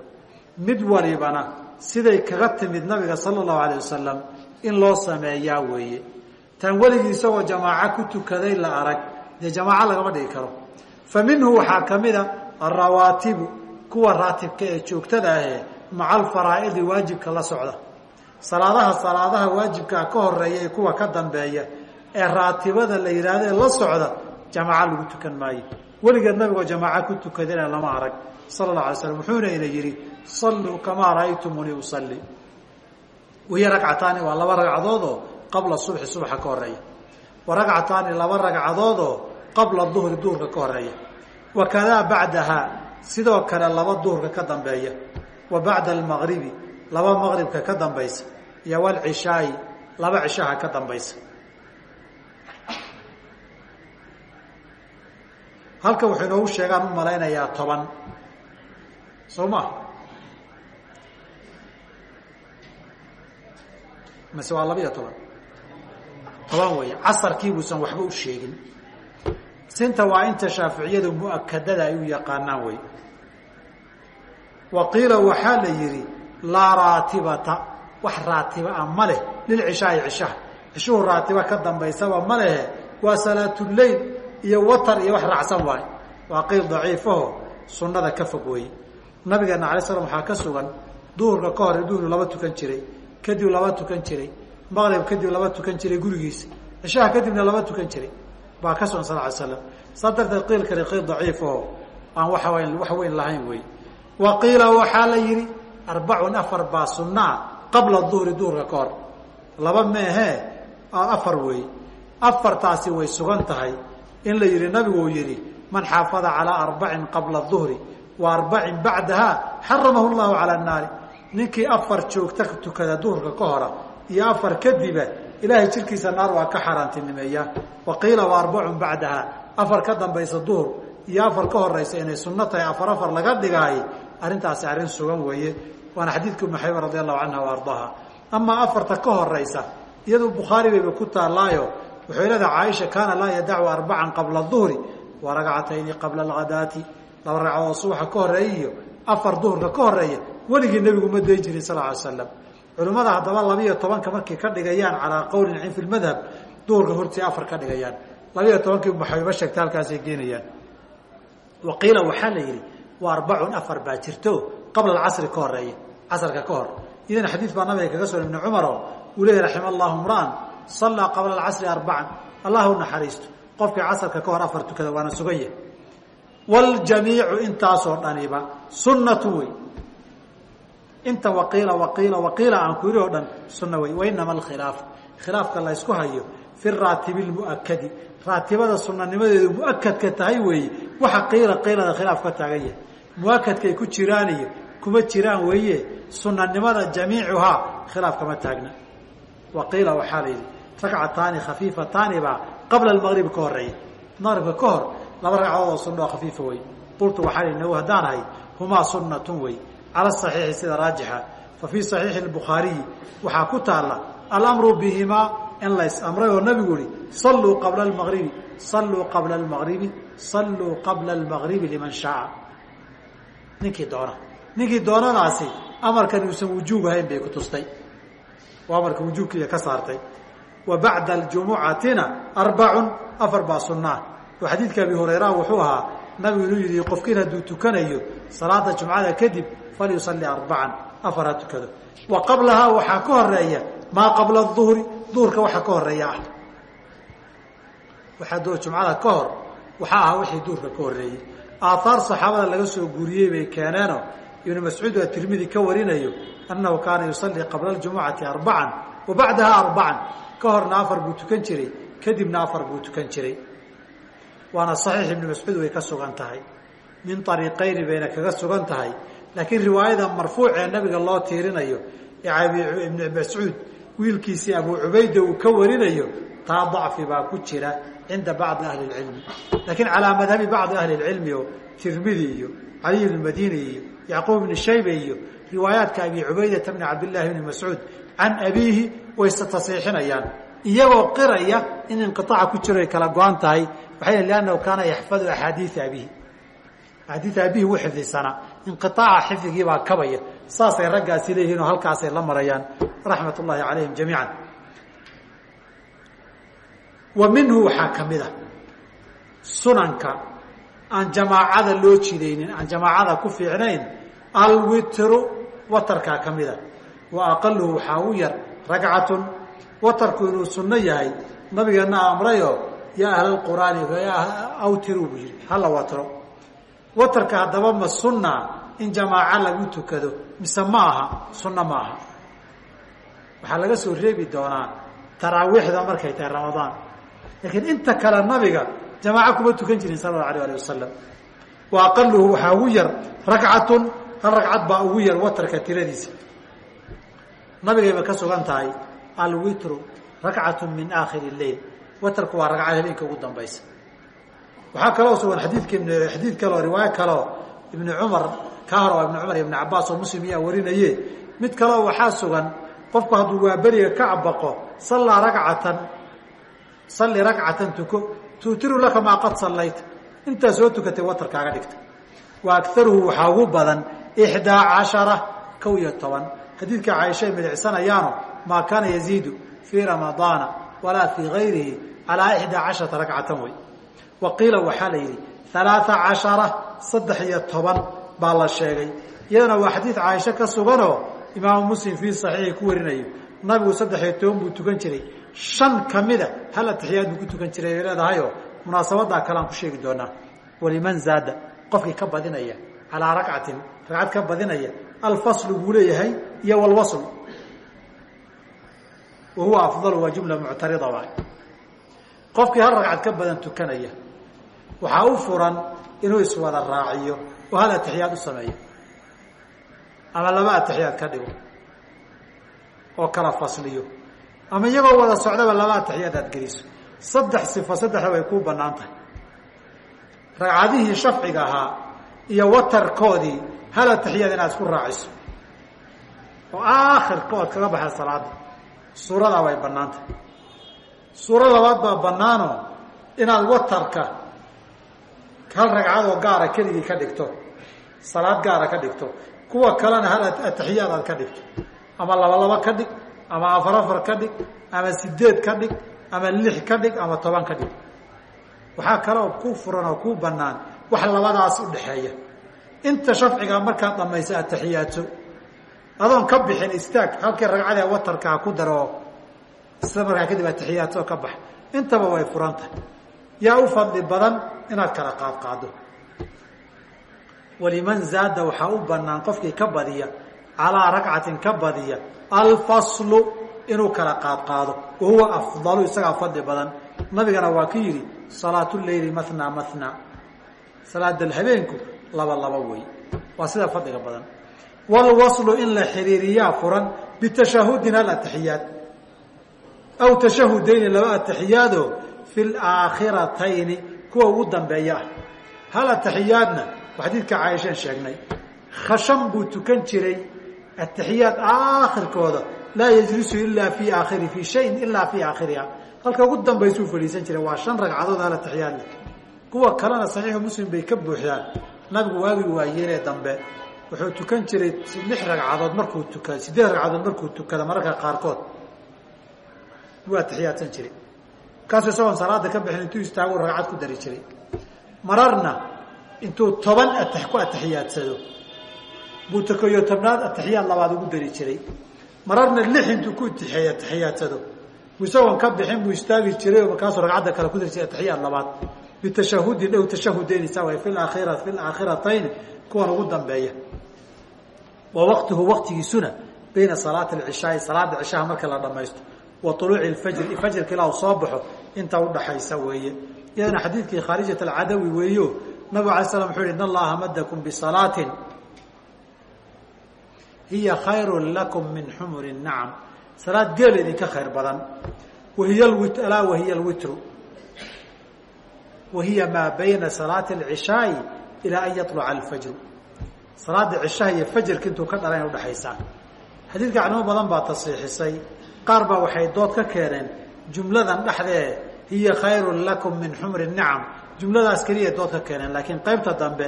S2: Mid walibana siday kaga timid nabiga sala allahu alayh wasalam in loo sameeyaa weeye. Tan weligii isagoo jamaaco ku tukaday la arag dee jamaaco lagama dhigi karo. Fa minhu waxaa ka a alrawaatibu kuwa raatibka ee joogtada ahee maca alfaraa'idi waajibka la socda. Salaadaha salaadaha waajibkaa ka horreeya ee kuwa ka dambeeya ee raatibada la yidhaahdo ee la socda jamaaco lagu tukan maayo. Weligeed nabigoo jamaaco ku tukadana lama arag sala allahu alay slam wuxuuna ina yidhi salluu kamaa ra'aytumunii usalli. Wahiyo ragcataani waa laba ragcadoodoo qabla subxi subaxa ka horreeya wa ragcataani laba ragcadoodoo qabla duhri duhurka ka horreeya wa kadaa bacdahaa sidoo kale laba duhurka ka dambeeya. Wa bacda almaqribi laba maqribka ka dambaysa. Iyo walcishaa'i laba cishaha ka dambaysa. Halkan wuxuu inoogu u malaynayaa toban soo ma. Mase waa laba iyo toban. Toban weeye casarkii buusan waxba u sheegin. Sinta waa inta shaaficiyadu mu'akadada ay u yaqaanaan wey wa qiila waxaa la yidhi laa raatibata. Wax raatiba a ma leh. Lilcishaai cishaha. Cishuhu raatiba ka dambaysaba ma lehe. Waa salaatuleyl iyo watar iyo wax raacsan waayo waa qiil daciifaho. Sunnada ka fog weeye nabigeena alay slam waxaa ka sugan duhurka ka hor duhur laba tukan jiray kadib laba tukan jiray maqrib kadib laba tukan jiray gurigiisa cishaha kadibna laba tukan jiray baa ka sugan sal ly slam saa darteed qiil kale qiil aan weyn wax weyn lahayn wey wa qiila waxaa la yidhi arbacun afar baa sunnaa qabla duhri duhurka ka hor. Laba meehee afar weey. Afartaasi way sugan tahay in la yidhi nabigu uu yidhi man xaafada calaa arbacin qabla duhri wa arbacin bacdaha xaramahu llahu cala annaari ninkii afar joogta tukada duhurka ka hora iyo afar kadiba ilaahay jirkiisa naar waa ka xaaraantinimeeyaa wa qiila wa arbacun bacdaha afar ka dambaysa duhur iyo afar ka horeysa inay sunno tahay afar afar laga dhigaay arrintaasi arrin sugan weeye waana xadiidka umu xayba radi allahu canha wa amaa afarta ka horeysa iyadu bukhaari bayba ku taallaayo wuxuu leedaha caaisha kaana laa yadacu arbacan qabla duhri wa ragcatayni qabla alghadaati laba ragcadood subaxa ka horreeya iyo afar duhurka ka horreeya weligii nebigu ma dayn jirin sal ly slam culimmada haddaba labiiyo tobanka markay ka dhigayaan calaa qowlin cin fi lmadhab duhurka hortii afar ka dhigayaan. Labiiyo tobankii maxayba sheegta halkaasay geenayaan. Wa qiila waxaa la yidhi waa arbacun afar baa jirto qabla alcasri ka horreeya casrka ka hor. Idan xadiid baa nabiga kaga sugan ibni cumaro uu leeyahy raxima allahu mra'an sallaa qabla alcasri arbacan allah naxariisto qofkii casarka ka hor afar tukada waana sugan yahay waljamiicu intaasoo dhaniba sunnatu wey. Inta waqiila waqiila waqiila aan ku yidhi oo dhan sunna wey. Wainama alkhilaafu khilaafka la hayo fi raatibi lmu'akadi raatibada sunanimadeedu mu'akadka tahay weeye waxa qiila qiilada khilaaf ka taagan yahay. Mu'akadkay ku jiraan iyo kuma jiraan weeye. Sunanimada jamiicuhaa khilaaf kama taagna. Wa qiila waxaa la yidhi ragcataani khafiifataani baa qabla almaqribi ka horreeya maqribka ka hor laba ragcadood oo sunna oo khafiifa wey qultu waxaa li naw haddaan ahay humaa sunnatun wey cala saxiixi sida raajixa. Fa fii saxiixi lbukhaariyi waxaa ku taalla alamru bihimaa in lays amray oo nabigu yihi salluu qabla almaqribi salluu qabla almaqribi salluu qabla almaqribi liman shaaa ninkii doona. Ninkii doonadaasi amarkan uusan wujuub ahayn bay ku tustay. Oo amarka wujuubkiiya ka saartay. Wa bacda aljumucatina arbacun afar baa sunnaa oo xadiidka abi hurayra wuxuu ahaa nabigu inuu yidhi qofkiin hadduu tukanayo salaada jumcada kadib falyusalli arbacan afar ha tukado. Wa qablahaa waxaa ka horreeya maa qabla duhri duhurka waxa ka horreeya ah. Waxaa jumcada ka hor waxaa ahaa wixii duhurka ka horeeyey aathaar saxaabada laga soo guuriyey bay keeneenoo ibnu mascuud waa tirmidi ka warinayo annahu kaana yusallii qabla aljumucati arbacan wa bacdaha arbacan ka horna afar buu tukan jiray kadibna afar buu tukan jiray waana saxiix ibnu mascuud way ka sugan tahay. Min ariiqayni bayna kaga sugan tahay. Laakiin riwaayada marfuuc ee nabiga loo tiirinayo ee ibnu mascuud wiilkiisii abuu cubayda uu ka warinayo taa dacfi baa ku jira cinda bacdi ahli lcilmi laakiin calaa madhabi bacdi ahli lcilmi oo tirmidi iyo caliy bn madini iyo yacquub ibni shayba iyo riwaayaadka abi cubaydata bni cabdillahi bni mascuud can abiihi wayse tasiixinayaan. Iyagoo qiraya in inqiaaca ku jiro ay kala go-an tahay waxay liannahu kaana yaxfadu axaadiia abihi axaadiia abihi wuu xifdisanaa inqiaaca xifdigiibaa kabaya saasay raggaasi leeyihiin oo halkaasay la marayaan raxmat ullaahi calayhim jamiica wa minhu waxaa ka mid a sunanka aan jamaacada loo jidaynin aan jamaacada ku fiicnayn alwitru watarkaa ka mida wa aqaluhu waxaa u yar ragcatun watarku inuu sunno yahay nabigeena amrayoo yaa ahla qur'aani awtiru buu yihi hala watro watarka haddaba ma sunna in jamaaco lagu tukado mise ma aha sunno ma aha. Waxaa laga soo reebi doonaa taraawiixda markay tahay ramadaan. Laakiin inta kale nabiga jamaaco kuma tukan jirin sala allahu alayh wasalam wa aqaluhu waxaa ugu yar ragcatun hal ragcad baa ugu yar watarka tiradiisa. Nabigayba ka sugan tahay alwitru rakcatu min aakhiri lleil watarku waa ragcad habeenka ugu dambaysa. Waxaa kaloo sugan xadiidka xadiid kaleo riwaayo kaleo ibni cumar kaa hor waa ibni cumar iyo ibni cabaas oo muslim iyaa warinaye mid kaleo waxaa sugan qofku hadduu waaberiga ka cabaqo sallaa ragcatan salli ragcatan tuko tuutiru laka maa qad sallayta. Intaa soo tukatay watarkaaga dhigta. Wa agaruhu waxaa ugu badan ixdaa cashara kow iyo toban. Xadiidka caaisha ay milicsanayaano maa kaana yaziidu fii ramadaana walaa fii gayrihi calaa ixdaa casharata ragcatan wey. Wa qiila waxaa la yidhi alaaa cashara saddex iyo toban baa la sheegay. Iyadana waa xadiid caaisha ka suganoo imaamu muslim fii saxiixi ku warinayo. Nabigu saddex iyo toban buu tukan jiray. Shan kamida hal atixiyaad buu ku tukan jiray ay leedahayoo munaasabadaa kalean ku sheegi doonaa. Waliman zaada qofkii ka badinaya calaa ragcatin ragcad ka badinaya alfaslu buu leeyahay iyo walwasl. Wa afdalu waa jumla muctarida qofkii hal ragcad ka badan tukanaya waxaa u furan inuu iswada raaciyo oo hal atixiyaad u sameeyo. Ama laba atixiyaad ka dhigo oo kala fasliyo. Ama iyagoo wada socdaba laba atixiyaad aad geliso. Saddex sifo saddexda way kuu bannaan tahay. Ragcadihii shafciga ahaa iyo watarkoodii hal atixiyaad inaad isku raaciso. Oo aakhirka ood kaga baxda salaada suuradaa way bannaan tahay suuro labaad baa banaano inaad watarka hal ragcadoo gaara keligii ka dhigto salaad gaara ka dhigto kuwa kalena hal atixiyaad aad ka dhigto ama laba laba ka dhig ama afar afar ka dhig ama sideed ka dhig ama lix ka dhig ama toban ka dhig. Waxaa kaloo ku furan oo ku banaan wax labadaas udhaxeeya inta shafciga markaad dhamaysa atixiyaadso adoon ka bixin istaag halkii ragcadee watarkaa ku daro isla kadib atixiyaadso ka bax. Intaba way furan tahay yaa u fadli badan inaad kala qaad qaado waliman zaada waxaa u banaan qofkii ka badiya calaa ragcatin ka badiya alfaslu inuu kala qaadqaado wa huwa afdalu isagaa fadli badan. Nabigana waa ku yidhi salaatu leyli mathnaa mathnaa salaada habeenku laba laba wey. Waa sida fadliga badan. Wlwaslu in la xiriiriyaa furan bitashahudin hal ataxiyaad aw tashahudayni laba ataxiyaado fi laakhiratayni kuwa ugu dambeeya. Ah hal ataxiyaadna xadiidka caaishaan sheegnay khashan buu tukan jiray ataxiyaad aakhirkooda laa yajlisu ilaa fi aakhiri fi shayin ilaa fi aakhiriha. Halka ugu dambaysuu fadhiisan jiray waa shan ragcadood hal ataxiyaad leh. Kuwa kalena saxiixu muslim bay ka buuxdaan nabigu waagii waayeelee dambe wuxuu tukan jiray lix ragcadood markuu tukado siddeed ragcadood markuu tukado mararka qaarkood wuu atixiyaadsan jiray. Markaasuu isagoon salaada ka bixin intuu istaagu ragcad ku dari jiray. Mararna intuu toban ku atixiyaadsado buu tukayo tobnaad atixiyaad labaad ugu dari jiray. Mararna lix intuu ku atixiyaadsado buu isagoon ka bixin buu istaagi jiray oo markaasuu ragcadda kale ku dari jiray atixiyaad labaad. Bitashahudin dhow tashahudeyni saa way fi aakhira fi laakhiratayn kuwan ugu dambeeya. Wa waqtuhu waqtigiisuna bayna salaati alcishaai salaada cishaha marka la dhamaysto wa uluuci lfajri fajrka ilaa uu soo baxo inta udhaxaysa weeye. Iyadana xadiidkii khaarijat alcadawi weeyo nabig alay slam wuxuu yihi in allaha madakum bisalaatin hiya khayru lakum min xumuri nacam. Salaad geel idinka khayr badan. Wahiy alaa wahiya alwitru wahiya maa bayna salaati alcishaai ilaa an yaluca alfajru. Salaada cishaha iyo fajarka intuu ka dhalan udhaxaysaa xadiidka culimo badan baa tasiixisay qaar baa waxay dood ka keeneen jumladan dhexdee hiya khayrun lakum min xumri nacam jumladaas keliya dood ka keeneen laakiin qaybta dambe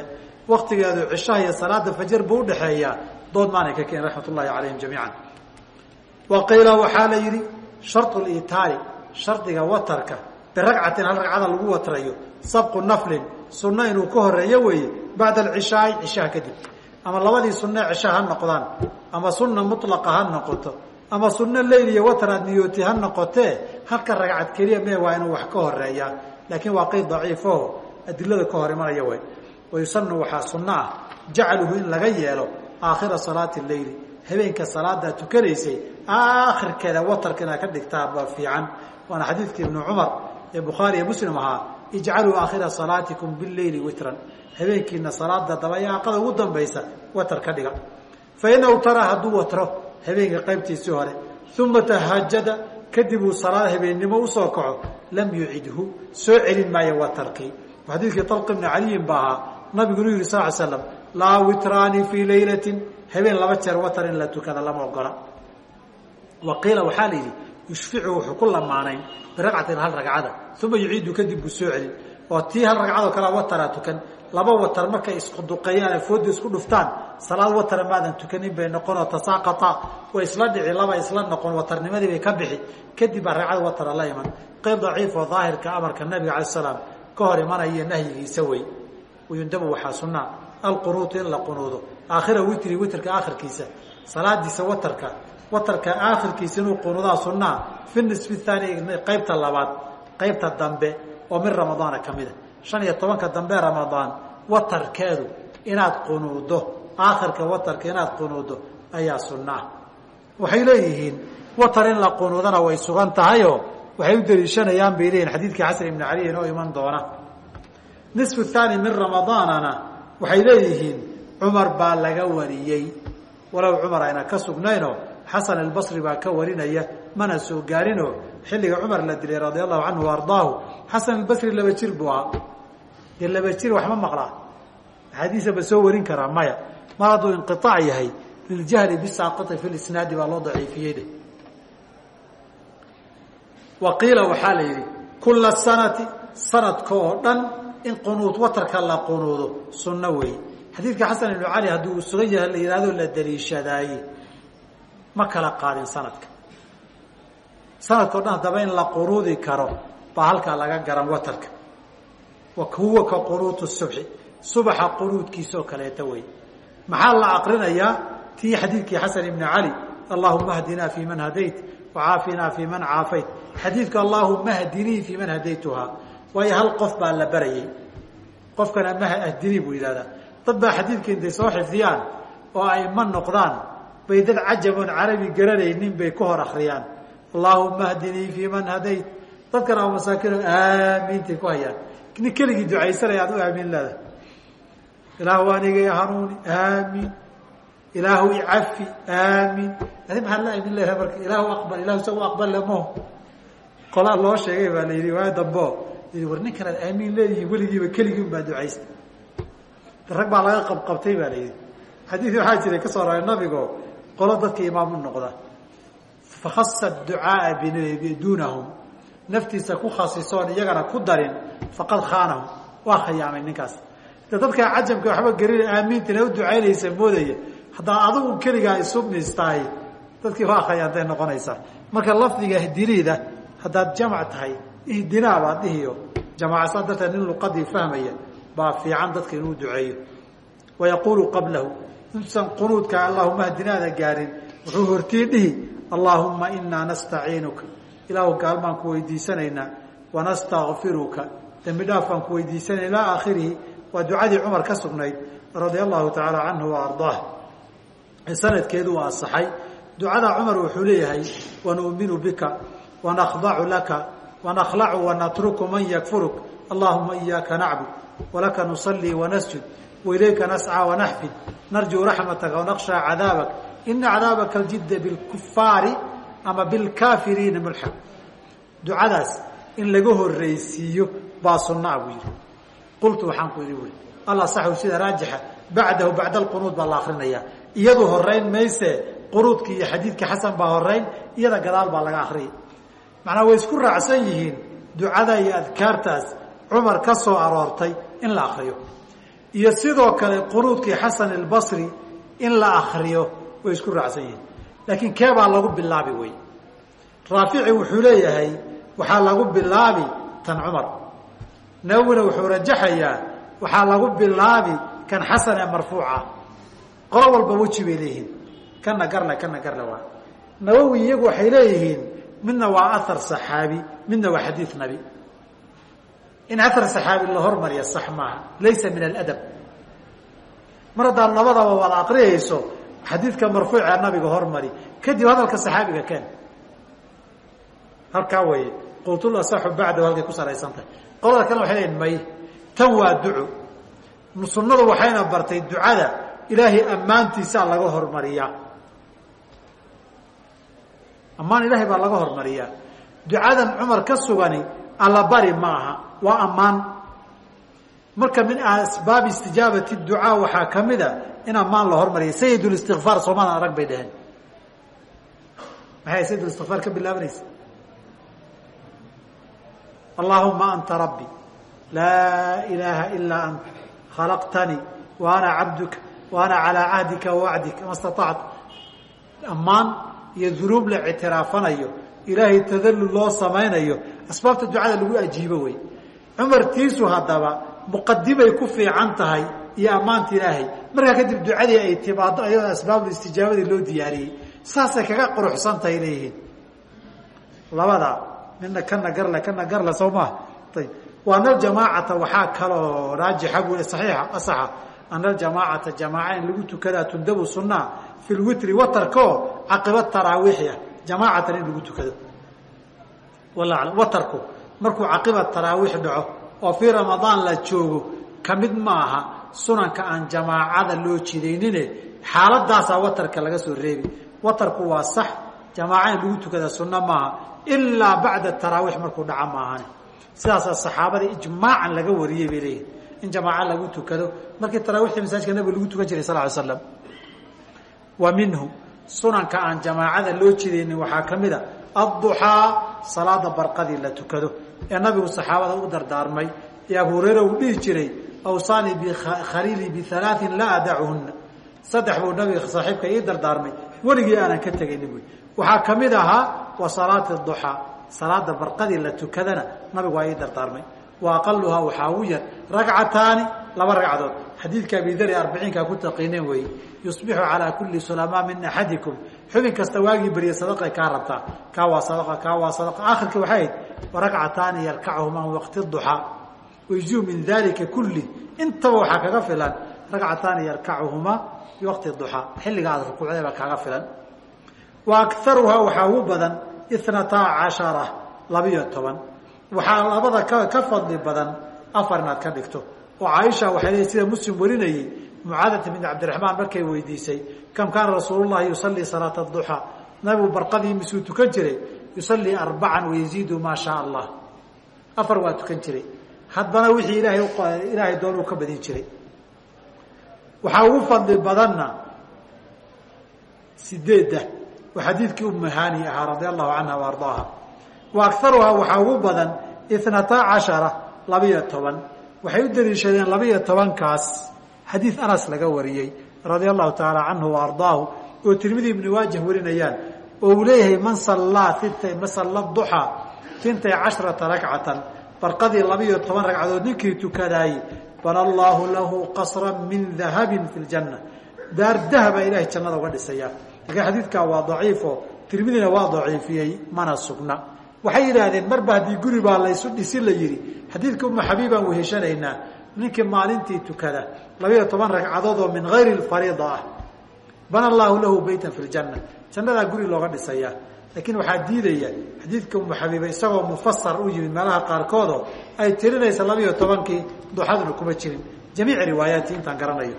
S2: waktigeedu cishaha iyo salaada fajar buu udhaxeeyaa dood maanay ka keenin raxmat ullahi calayhim jamiican. Wa qiila waxaa la yidhi shardu litaali shardiga watarka biragcatin hal ragcada lagu watrayo sabqu naflin sunno inuu ka horeeyo weeye bacda alcishaai cishaha kadib ama labadii sunne cisha ha noqdaan ama sunna mulaqa ha noqoto ama sunno leyl iyo watar aad niyooti ha noqotee halka ragcad keliya mee waa inuu wax ka horeeyaa laakiin waa qeyd daciifaho adilada ka hor imanaya way. Wayusanu waxaa sunno ah jacluhu in laga yeelo aakhira salaati leyli habeenka salaada tukanaysay aakhirkeeda watarka inaad ka dhigtaa ba fiican. Waana xadiidkii ibnu cumar ee bukhaari iyo muslim ahaa ijcaluu aakhira salaatikum bileyli witran. Habeenkiina salaada dabayaaqada ugu dambaysa watar ka dhiga. Fa in awtara hadduu watro habeenka qaybtiisii hore uma tahajada kadib uu salaad habeennimo u soo kaco lam yucidhu soo celin maayo watarkii xadiidkii talq ibni caliyin ba ahaa nabigunu yihi sal slam laa witraani fii laylatin. Habeen laba jeer watar in la tukada lama ogola. Wa qiila waxaa la yidhi yushficu wuxuu ku lamaanayn biragcatin hal ragcada uma yuciidu kadib buu soo celin oo tii hal ragcadoo kale wataraa tukan. Laba watar markay isduqeeyaan fooda isku dhuftaan salaad watara maadan tukanin bay noqon oo tasaaqata. Way isla dhici laba isla noqon watarnimadii bay ka bixi. Kadib baa ragcada watara la iman. Qayb daciif oo daahirka amarka nabiga alay salaam ka hor imanaya nahyigiisa wey. Wayundabu waxaa sunaa alqunuutu in la qunuudo. Aakhira witri witrka aakhirkiisa. Salaadiisa watarka. Watarka aakhirkiisa inuu qunuudaa sunaa fi nisfi thaani qaybta labaad. Qaybta dambe oo min ramadaana ka mida shan iyo tobanka dambe ramadaan watarkeedu inaad qunuudo aakhirka watarka inaad qunuudo ayaa sunnaah waxay leeyihiin watar in la qunuudana way sugan tahayoo waxay u daliishanayaan bay leeyihiin xadiidkii xasan ibni cali inoo iman doona. Nisfu thaani min ramadaanana waxay leeyihiin cumar baa laga wariyey. Walow cumar ayna ka sugnaynoo xasan albasri baa ka warinaya mana soo gaarinoo xilliga cumar la dilay radia allahu canhu ardaahu. Xasan albasri laba jir buu ahaa. Dee laba jir wax ma maqlaa axaadiisa ba soo warin karaa maya. Mar hadduu inqiaac yahay liljahli bisaaqiti fi lisnaadi baa loo daciifiyey wa qiila waxaa la yidhi kula sanati sanadka oo dhan in qunuud watarka la qunuudo. Sunno weeye xadiidka xasan ibnu cali haddii uu sugan yahay la yihahdo la daliishadaaye. Ma kala qaadin sanadka sanadka o dhan haddaba in la qunuudi karo baa halkaa laga garan watarka huwa ka qunuutu subxi subaxa qunuudkiisa oo kaleeta wey. Maxaa la aqrinayaa? Tii xadiidkii xasan ibni cali allahuma hdinaa fii man hadayt wacaafinaa fii man caafayt. Xadiidku allahuma hdinii fii man hadaytuhaa. Waayo hal qof baa la barayay qofkana maha ahdinii buu yidhahdaa dad baa xadiidka intay soo xifdiyaan oo ay ma noqdaan bay dad cajaboon carabi garanaynin bay ka hor akriyaan allaahuma hdinii fii man hadayt. Dadkan a masaakino aamiintay ku hayaan. Nin keligii ducaysanaya ad u aamiin leedahay. Ilaahu anigay hanuuni aamiin ilaahu icafi aamiin adi maxaad la aamin leedahay marka? Ilaahu aqbal ilahu isagu aqbal lemo qolaa loo sheegay baa la yidhi dambo. War ninkan aad aamiin leedihiin weligiiba keligiin baa ducaysta. Rag baa laga qabqabtay baa la yidhi. Waxaa jiray ka soo raray nabigo qolo dadka imaam u fakhasa ducaaa duunahum. Naftiisa ku khasisoon iyagana ku darin faqad khaanahum. Waa khayaamay ninkaas. Dadkaa cajamka waxba gerina aamiintana u ducaynaysa moodaya haddaa adigu keligaa isu miistaay dadkii waa khayaantay noqonaysaa marka lafdiga ihdiniida haddaad jamac tahay ihdinaa baad dhihiyo. Jamaca saa darteed nin luqadii fahmaya baa fiican dadka inuu duceeyo. Wayaquulu qablahu. Intuusan qunuudka allahuma hdinaada gaarin wuxuu hortii dhihi allaahumma inaa nastaciinuka. Ilaahu gaalmaan ku weydiisanaynaa wanastakfiruka dembi dhaaf baan ku weydiisanayna ilaa aakhirihi waa ducadii cumar ka sugnayd radia allahu tacaala canhu wa ardaah. Sanadkeedu waa asaxay ducada cumar wuxuu leeyahay wanu'minu bika wanakdacu laka wanakhlacu wanatruku man yakfuruk. Allahuma iyaaka nacbud walaka nusalii wanasjud wailayka nascى wanaxfid narjuu raxmataka wanakshaa cadaabak ina cadaabaka aljidda bilkufaari ama bilkaafiriina mulxaq ducadaas in laga horreysiiyo baa sunaa buu yihi qultu waxaan ku idhi ui alasaxu sida raajixa bacdahu bacda alqunuud baa la akrinayaa iyadu horeyn mayse qunuudki iyo xadiidka xasan baa horeyn iyada gadaal baa laga akriyay macnaa way isku raacsan yihiin ducada iyo adkaartaas cumar ka soo aroortay in la akriyo iyo sidoo kale qunuudkii xasan albasri in la akriyo way isku raacsan yihiin. Laakiin kee baa lagu bilaabi wey raafici wuxuu leeyahay waxaa lagu bilaabi tan cumar. Nawina wuxuu rajaxayaa waxaa lagu bilaabi kan xasan ee marfuuca. Qolo walba weji bay leeyihiin. Kana garle kana garle waa. Nawowi iyagu waxay leeyihiin midna waa ahar saxaabi midna waa xadiid nabi. In ahar saxaabi la hormariya sax maaha laysa min aladab. Mar haddaad labadaba wada aqriyayso xadiidka marfuucee nabiga hormari kadib hadalka saxaabiga keen. Halkaa weeye qultul asaxu bacdahu halkay ku salaysan tahay. Qolada kalena waxay leeyihiin may tan waa duco sunnadu waxayna bartay ducada ilaahay ammaantiisaa laga hormariyaa ammaan ilaahay baa laga hormariyaa ducadan cumar ka sugani allabari ma aha waa ammaan. Marka min asbaabi istijaabati ducaa waxaa ka mid a in ammaan la hormariya sayid listikfaar soomaadan arag bay dhaheen. Maxay sayid listikfaar ka bilaabanaysa? Allahuma anta rabbi. Laa ilaaha ilaa anta khalaqtanii wa cabduka wa calaa cahdika wawacdika ma staطactu ammaan iyo dunuub la ictiraafanayo. Ilaahay tadallul loo samaynayo. Asbaabta ducada lagu ajiibo wey cumartiisu haddaba muqadimay ku fiican tahay iyo ammaanta ilaahay markaa kadib ducadii ay timaado ayadoo asbaabul istijaabadii loo diyaariyey saasay kaga quruxsan tahay leeyihiin. Labada midna kana garle kana garle soo maha ayb wa ana aljamaacata waxaa kaloo raajixa buu saxiixa asaxa. Ana aljamaacata jamaaca in lagu tukadaa tundabu sunaa fi lwitri watarkao caqiba taraawiixi ah jamaacatan in lagu tukado. Wala watarku. Markuu caqiba taraawiix dhaco oo fii ramadaan la joogo ka mid ma aha sunanka aan jamaacada loo jidaynine xaaladaasaa watarka laga soo reebi. Watarku waa sax jamaaca in lagu tukada sunno maaha ilaa bacda taraawiix markuu dhaca maahane. Sidaasaa saxaabada ijmaacan laga wariyey bay leeyihiin in jamaaca lagu tukado markii taraawiixda masaajidka nabiga lagu tukan jiray sal ly slam wa minhu sunanka aan jamaacada loo jidaynin waxaa ka mid a adduxaa salaada barqadii la tukado. Ee nabigu saxaabada u dardaarmay ee abu hureyre uu dhihi jiray awsaanii bikhaliili bialaain laa adacuhuna saddex buu nabiga saaxiibka ii dardaarmay weligii aanan ka tegaynin buy waxaa ka mid ahaa wa salaati duxaa salaada barqadii la tukadana nabigu waa ii dardaarmay wa aqaluhaa waxaa ugu yar ragcataani laba ragcadood xadiidka abidari arbiciinkaa ku taqiineen weeye yusbixu calaa kuli sulamaa min axadikum xubin kasta waagii beriya sadaqay kaa rabtaa kaa waa sadaqa kaa waa sadaqa aakhirka waxay ahayd waragcataani yarkachumaa waqti duxaa wayjuu min dalika kulli intaba waxaa kaga filan ragcataani yarkachuhumaa biwaqti duxaa xilliga aad rukuucday baa kaaga filan wa akaruhaa waxaa ugu badan itnataa cashara labiyo toban waxaa labada ka fadli badan afar inaad ka dhigto oo caaisha waxay leeyiy sida muslim warinayey mucaadata bint cabdiraxmaan markay weydiisay kam kaana rasuulullahi yusallii salaata duxaa nabigu barqadii misuu tukan jiray yusallii arbacan wayaziidu maa shaa allah afar waa tukan jiray haddana wixii ilaahay ilaahay doon uu ka badin jiray. Waxaa ugu fadli badanna sideedda oo xadiidkii umahani ahaa radia allahu canha wa ardaaha. Wa akaruhaa waxaa ugu badan itnataa cashara labiyo toban. Waxay u daliishadeen labiyo tobankaas xadiid anas laga wariyey radia allahu tacaala canhu wa oo tirmidi ibni waajih warinayaan oo uu leeyahay man sallaa man salla duxaa tintay cashrata ragcatan barqadii labiyo toban ragcadood ninkii tukadaayey bana allaahu lahu qasra min dahabin fi ljanna daar dahaba ilahay jannada uga dhisaya laakiin xadiidkaa waa daciifo tirmidina waa daciifiyey mana sugna. Waxay yidhaahdeen marba haddii guri baa laysu dhisi la yidhi. Xadiidka uma xabiibaan weheshanaynaa. Ninkii maalintii tukada labiyo toban ragcadood oo min gayri lfariida ah. Bana allaahu lahu beytan fi ljanna jannadaa guri looga dhisaya laakiin waxaa diidaya xadiidka umu xabiiba isagoo mufasar u yimid meelaha qaarkoodoo ay tirinaysa labiyo tobankii duxaduna kuma jirin. Jamiic riwaayaati intaan garanayo.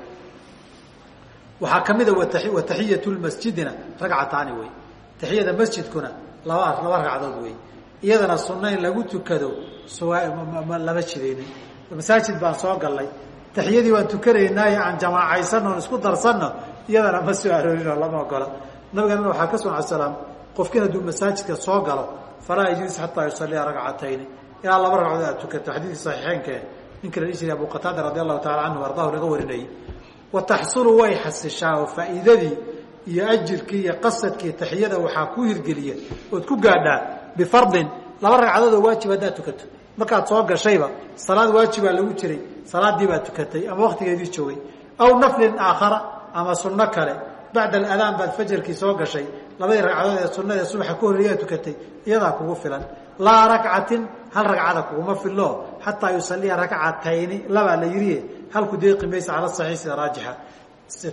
S2: Waxaa ka mida wa taxiyatu lmasjidina ragcataani wey taxiyada masjidkuna laba ragcadood wey iyadana sunna in lagu tukado lama jireynin masaajid baan soo galnay taxiyadii waan tukanaynaayo aan jamaacaysanno on isku darsanno iyadana ma soo aroorin oo lama ogola. Nabigana waxaa ka sugan salaam qofkin hadduu masaajidka soo galo falaa yajlis xataa yusallia ragcatayni. Ilaa laba ragcadood aad tukato xadiidkii saxiixeynke ninka la dhihi abu qataada radi allahu taala canhu ardahu laga warinayay. Wa taxsulu way xasishaa oo faa'iidadii iyo ajirkii iyo qasadkii taxiyada waxaa ku hirgeliya ood ku gaadhaa bifardin. Laba ragcadood oo waajib haddaad tukato. Markaad soo gashayba salaad waajibaa lagu jiray salaadii baad tukatay ama waktigeedii joogay. Aw naflin aakhara ama sunno kale. Bacda aladaan baad fajarkii soo gashay labadii ragcadood ee sunada subaxa ka horreeyaa tukatay iyadaa kugu filan. Laa rakcatin hal ragcada kuguma filo xataa yusaliya rakcatayni labaa la yidhi halku deeqi maysa cala saxiix sida raajixa.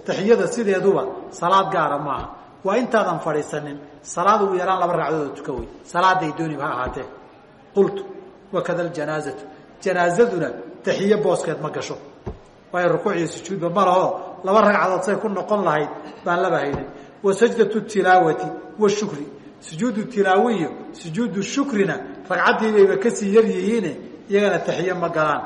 S2: Taxiyada sideeduba salaad gaara maaha. Waa intaadan fadhiisanin. Salaad ugu yaraan laba ragcadood oo tuka wey salaaday dooniba ha ahaatee qultu wakada ljanaazatu janaazaduna taxiye booskeed ma gasho. Waayo rukuuc iyo sujuudba ma laba ragcadood say ku noqon lahayd baan laba wa sajdatu tilaawati washukri sujuudu tilaawi iyo sujuudu shukrina ragcaddii bayba ka sii yar yihiine iyagana taxiye ma galaan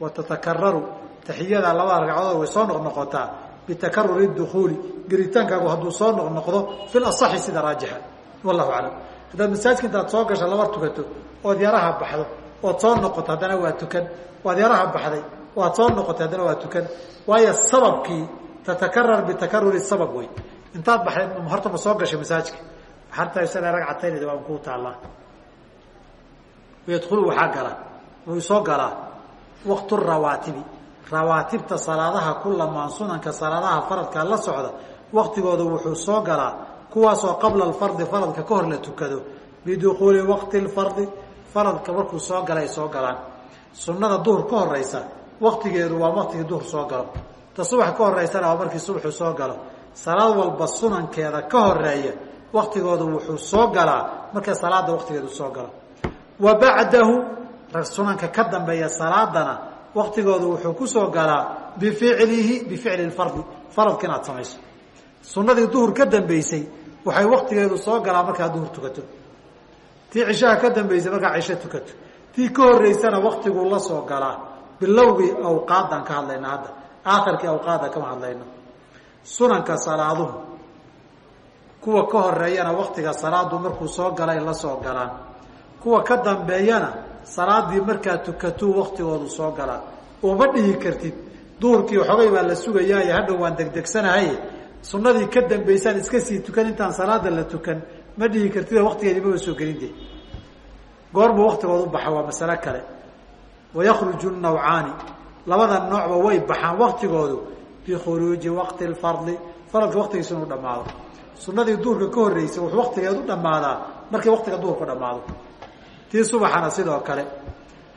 S2: wa tatakararu taxiyada labada ragcadood way soo noqnoqotaa bitakaruri dukuuli geritaankaagu hadduu soo noqnoqdo fi lasaxi sida raajixa wallahu aclam haddaad masaajidka intaad soo gasha laba tukato ood yaraha baxdo ood soo noqoto haddana waa tukan waad yaraha baxday waad soo noqotay haddana waa tukan waayo sababkii tatakarar bitakaruri sabab wey intaad baxday horta ma soo gashay masaajidka. Harta isana ragcatayn waan kuu taallaa. Yadkhulu waxaa gala wuu soo galaa waqtu rawaatibi rawaatibta salaadaha ku lamaan sunanka salaadaha faradka la socda waktigooda wuxuu soo galaa kuwaasoo qabla alfardi faradka ka hor la tukado. Bidukuuli waqti lfardi faradka markuu soo gala ay soo galaan. Sunnada duhur ka horeysa waktigeedu waa waktigii duhur soo galo. Ta subax ka horeysana waa markii subaxu soo galo salaad walba sunankeeda ka horreeya waktigooda wuxuu soo galaa. Marka salaada waktigeedu soo galo. Wa bacdahu sunanka ka dambeeya salaadana waktigooda wuxuu ku soo galaa bificlihi bificli fardi faradka inaad samayso. Sunadii duhur ka dambeysay waxay waktigeedu soo galaa markaad duhur tukato. Tii cishaha ka dambeysay markaa cisho tukato. Tii ka horeysana waktiguu la soo galaa. Bilowgii awqaadan ka hadlayna hadda. Aakhirkii awqaada kama hadlayno sunanka salaaduhu. Kuwa ka horeeyana waktiga salaadu markuu soo galay la soo galaan kuwa ka dambeeyana salaadii markaa tukatuu waktigoodu soo galaa ooma dhihi kartid. Duhurkii waxoogay baa la sugayaayo hadhow waan degdegsanahay. Sunadii ka dambaysaan iska sii tukan intaan salaada la tukan. Ma dhihi kartid waktigeedii maba soo gelinde goormuu waktigooda u baxa waa masalo kale. Wayakruju nawcaani labada noocba way baxaan waktigoodu bikhuruuji waqti lfardi faradka waktigiisa inuu dhamaado sunadii duhurka ka horreysay wuxuu waktigeedu dhamaadaa markii waktiga duhurka dhamaado tii subaxana sidoo kale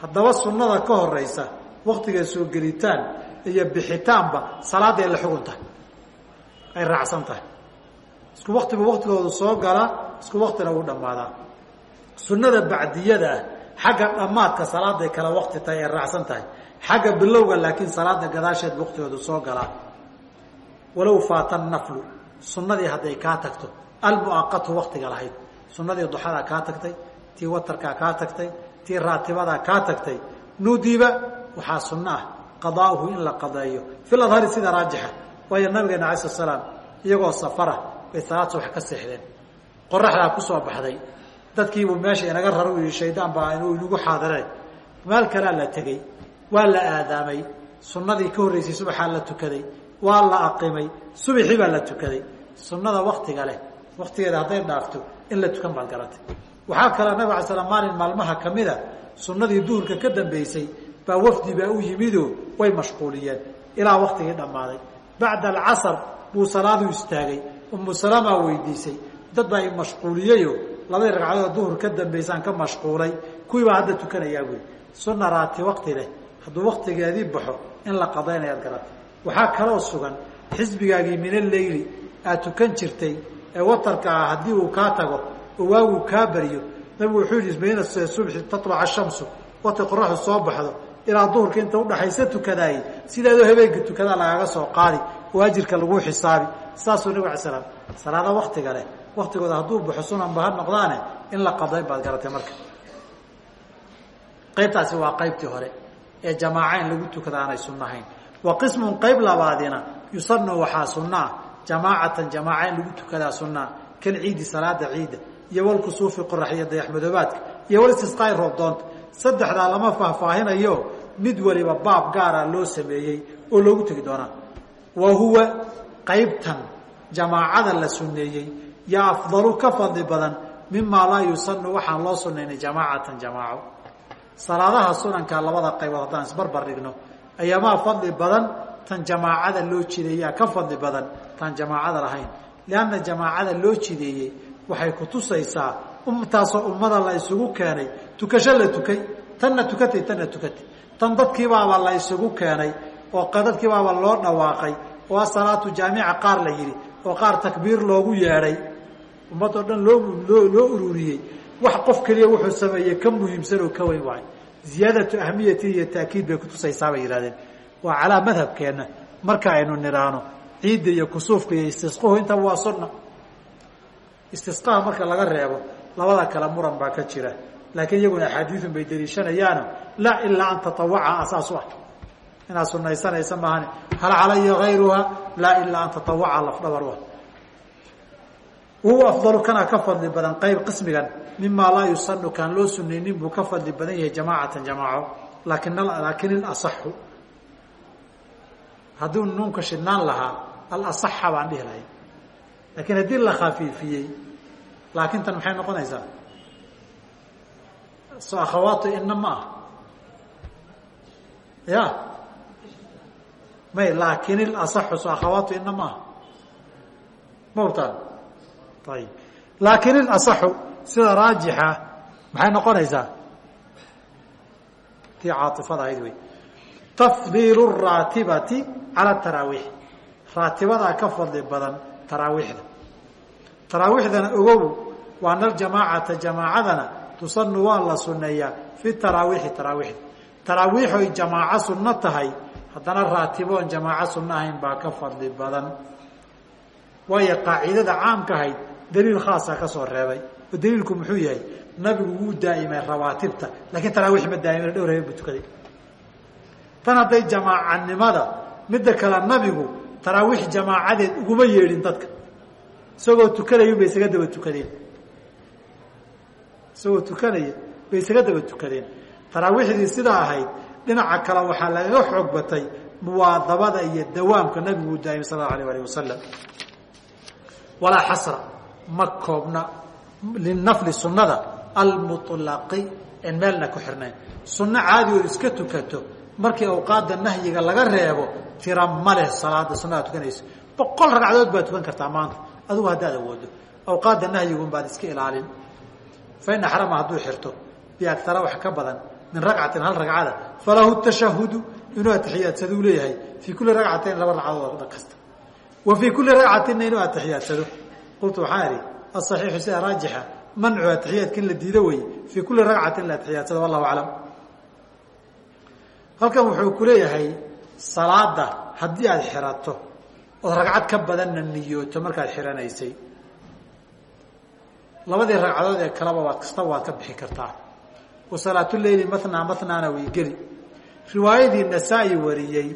S2: haddaba sunada ka horeysa waktiga soo gelitaan iyo bixitaanba salaada la xugun tahay ay raacsan tahay. Isku waktiba waktigoodu soo gala isku waktina uu dhammaadaa. Sunnada bacdiyada ah xagga dhammaadka salaaday kala wakti tahay ee raacsan tahay. Xagga bilowga laakiin salaada gadaasheed waktigoodu soo galaa walow faata naflu sunnadii hadday kaa tagto almuaqatu waktiga lahayd sunnadii duxadaa kaa tagtay tii watarkaa kaa tagtay tii raatibadaa kaa tagtay nudiba waxaa sunno ah qadaauhu in la qadeeyo fi adhari sida raajixa waayo nabigeena alay slat slaam iyagoo safara bay salaad subax ka seexdeen. Qoraxdaa ku soo baxday dadkiibuu meesha inaga raro yihi shaydaan baa inuu inagu xaadireen meel kalea la tegey waa la aadaamay sunnadii ka horreysay subaxaa la tukaday waa la aqimay subaxii baa la tukaday. Sunnada waktiga leh waktigeeda hadday dhaafto in la tukan baad garatay. Waxaa kaloo nabig ala slam maalin maalmaha kamida sunnadii duhurka ka dambeysay baa wafdi baa u yimidoo way mashquuliyeen. Ilaa waktigii dhammaaday. Bacda alcasar buu salaadu istaagay umu salamaa weydiisay dad baa mashquuliyeyo labadii ragcadood duhur ka dambaysaan ka mashquulay kuwii baa hadda tukanayaa buy sunna raati wakti leh hadduu waktigeedii baxo in la qadaynayaad garatay waxaa kaloo sugan xisbigaagii min alleyli aad tukan jirtay ee watarka ah haddii uu kaa tago oo waagu kaa bariyo. Nabigu wuxuu yihi bayna subxi tatluca shamsu. Wakti qoraxdu soo baxdo ilaa duhurka inta udhaxaysa tukadaayey. Sidaadoo habeenka tukadaa lagaaga soo qaadi oo ajirka lagu xisaabi. Saasuu nabig ala slam salaada waktiga leh. Waktigooda hadduu baxo sunanba ha noqdaane in la qadayn baad garatay marka. Qaybtaasi waa qaybtii hore ee jamaaca in lagu tukada aanay sunnahayn wa qismun qayb labaadina yusanu waxaa sunaa jamaacatan jamaaca in lagu tukadaa sunaa kal ciidi salaada ciida iyo walkusuufi qoraxiyo dayaxmadoobaadka iyo walistisqaai roobdoonta. Saddexdaa lama faahfaahinayo. Mid waliba baab gaara loo sameeyey oo loogu tegi doonaa. Wa huwa qaybtan jamaacada la sunneeyey. Yaa afdalu ka fadli badan mimaa laa yusanu waxaan loo sunaynay jamaacatan jamaaco. Salaadaha sunanka labada qaybood haddaan isbarbar ayamaa fadli badan tan jamaacada loo jideeyaa ka fadli badan tan jamaacada lahayn. Lianna jamaacada loo jideeyey waxay kutusaysaa umtaasoo ummada la isugu keenay tukasho la tukay tanna tukatay tanna tukatay. Tan dadkiibaaba la isugu keenay oo dadkiibaaba loo dhawaaqay oo asalaatu jaamica qaar la yidhi oo qaar takbiir loogu yeedhay ummad oo dhan loo loo ururiyey wax qof keliya wuxuu sameeyey ka muhiimsan oo ka weyn waayo ziyaadatu ahmiyati iyo taakiid bay kutusaysaa bay yidhahdeen waa calaa madhabkeenna marka aynu nidhaahno ciidda iyo kusuufka iyo istisquhu intaba waa sunna. Istisqaha marka laga reebo labada kale muran baa ka jira. Laakiin iyaguna axaadiidun bay daliishanayaano laa ilaa an tatawaca asaas u ah inaad sunaysanaysa maahane hal calaya hayruha laa ilaa an tatawaca lafdhabar u ah wuu afdalu kanaa ka fadli badan qayb qismigan mimaa laa yusanu kaan loo sunaynin buu ka fadli badan yahay jamaacatan jamaaco laakin laakin ilasaxu hadduu nuunka shidnaan lahaa alasaxa baan dhihi lahay. Laakiin haddii la khafiifiyey laakin tan maxay noqonaysaa? So akhawaatu ina ma ah. Ya? May laakin ilasaxu so akhawaatu ina ma ah. Mawtaan ayib laakin ilasaxu sida raajixa maxay noqonaysaa tii caaifada ahayd wey tafdiilu raatibati cala taraawiix raatibadaa ka fadli badan taraawiixda taraawiixdana ogow waana aljamaacata jamaacadana tusanu waa la suneeyaa fi taraawiixi taraawiixda taraawiixoy jamaaco sunno tahay haddana raatiboon jamaaco sunno ahayn baa ka fadli badan waayo qaacidada caamka ahayd daliil khaasa ka soo reebay oo daliilku muxuu yahay nabigu wuu daa'imay rawaatibta laakiin taraawiix ma daa'imin dhowr habeen buu tukaday. Tan hadday jamaacanimada midda kale nabigu taraawiix jamaacadeed uguma yeedhin dadka. Isagoo tukanaya bay isaga daba tukadeen. Isagoo tukanaya bay isaga daba tukadeen. Taraawiixdii sidaa ahayd dhinaca kale waxaa lagaga xoog batay muwaadabada iyo dawaamka nabigu uu daa'imay sal allahu alayh alih wasalam walaa xasra ma koobna linafli sunnada almuطlaqi en meelna ku xirnayn sunno caadi ood iska tukato markii awqaadda nahyiga laga reebo tira ma leh salaada sunnadaa tukanayso boqol ragcadood baad tukan kartaa maanta adigu haddaad awoodo. Awqaadda nahyigun baad iska ilaalin. Fa ina xarama hadduu xirto biagtara wax ka badan min ragcatin hal ragcada falahu tashahudu inuu atixiyaadsado uu leeyahay. Fii kulli ragcatayn laba ragcadood kasta. Wa fii kulli ragcatinna inuu atixiyaadsado qultu waxaa idhi asaxiixu sida raajixa mancu atixiyaadka in la diido weye fii kulli ragcatin la atixiyaadsada wallahu aclam. Halkan wuxuu ku leeyahay salaada haddii aada xirato ood ragcad ka badanna niyooto markaad xiranaysay. Labadii ragcadood ee kaleba waad kastaba waad ka bixi kartaa. Wa salaatuleyli mathnaa mathnaana way geli. Riwaayadii nasaa-i wariyey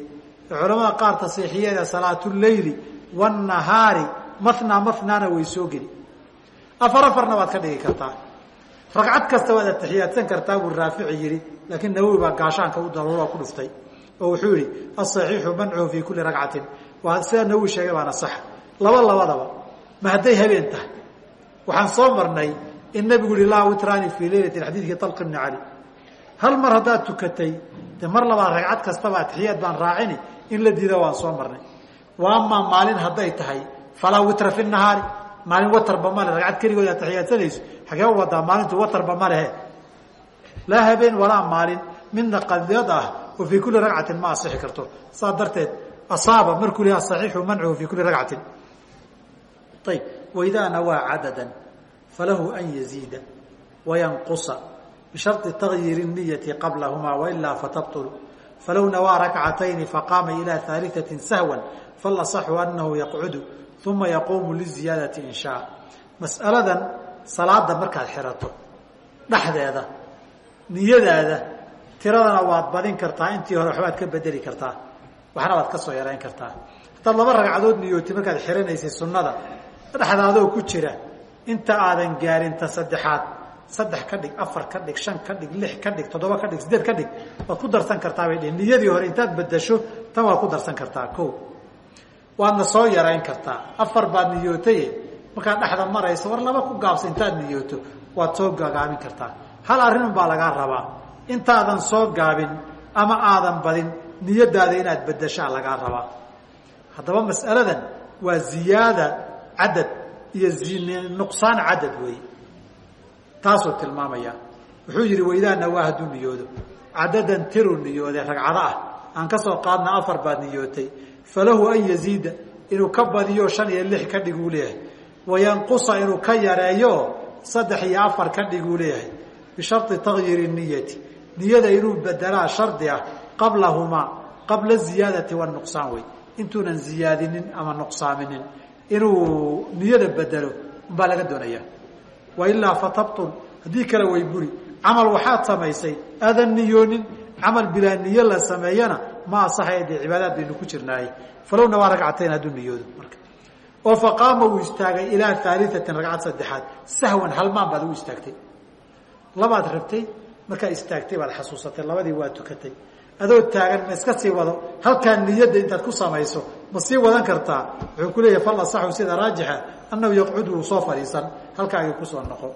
S2: culamada qaar tasiixiyeeda salaatuleyli wanahaari mathnaa mathnaana way soo geli. Afar afarna waad ka dhigi kartaa. Ragcad kasta waad atixiyaadsan kartaa buu raafici yihi laakiin nawowi baa gaashaanka u daruura ku dhuftay. Oo wuxuu yihi asaxiixu mancuhu fii kulli ragcatin. Waa sidaa nawowi sheegay baana sax. Laba labadaba ma hadday habeen tahay? Waxaan soo marnay in nabigu yihi laa witraani fii leylati xadiidkii talq ibni cali hal mar haddaad tukatay de mar labaad ragcad kastaba atixiyaad baan raacini in la diida waan soo marnay. Wa amaa maalin hadday tahay falaa witra fi nahaari maalin watarba male ragcad keligood atixiyaadsanayso xagee u wadaa maalintu watarba malehe laa habeen walaa maalin midna qadiyad ah oo fii kulli ragcatin ma asixi karto saas darteed asaaba markuu lihi asaxiixu mancuhu fii kulli ragcatin ayb waidaa nawaa cadadan falahu an yaziida wayanqusa bisharطi tagyiiri niyati qablahumaa wailaa fatabطulu falow nawaa rakcatayni faqaama ilaa haaliثati sahwa falaصxu anahu yaqcudu uma yaquumu liziyaadati in shaa mas'aladan salaada markaad xirato dhexdeeda niyadaada tiradana waad badin kartaa intii hore waxbaad ka bedeli kartaa waxna waad ka soo yarayn kartaa haddaad laba ragcadood niyooti markaad xiranaysay sunnada dhexdaadoo ku jira inta aadan gaarinta saddexaad saddex ka dhig afar ka dhig shan ka dhig lix ka dhig toddoba ka dhig sideed ka dhig waad ku darsan kartaa bay dhihin niyadii hore waad ku darsan kartaa waadna soo yarayn kartaa. Afar baad niyootaye markaad dhexda marayso war laba ku gaabsa intaad niyooto waad soo gagaabin kartaa. Hal arrinun baa lagaa rabaa. Intaadan soo gaabin ama aadan badin niyadaada inaad bedashaa lagaa rabaa. Haddaba mas'aladan waa ziyaada cadad iyo nuqsaan cadad weeye taasuu tilmaamaya. Wuxuu yihi waidaa nawaa hadduu niyoodo. Cadadan tiru niyoode ragcado ah. Aan ka soo qaadna afar baad niyootay falahu an yaziida inuu ka badiyo shan iyo lix ka dhiguu leeyahay. Wayanqusa inuu ka yareeyo saddex iyo afar ka dhiguu leeyahay. Bisharطi tagyiiri niyati niyada inuu bedelaa shardi ah qablahumaa qabla ziyaadati wanuqsaan wey intuunan ziyaadinin ama nuqsaaminin inuu niyada bedelo umbaa laga doonaya wailaa fatabtul haddii kale way buri. Camal waxaad samaysay aadan niyoonin camal bilaa niyo la sameeyana ma asaxaya dee cibaadaad baynu ku jirnaaye falowna waa ragcatayn hadduu niyoodo marka. Oo faqaama uu istaagay ilaa haaliatin ragcad saddexaad. Sahwan halmaan baad ugu istaagtay. Labaad rabtay markaa istaagtay baad xasuusatay labadii waa tukatay. Adoo taagan ma iska sii wado halkaa niyadda intaad ku samayso ma sii wadan kartaa? Wuxuu ku leeyahay fal asaxu sida raajixa annahu yaqcudu wuu soo fadhiisan. Halkaagii ku soo noqo.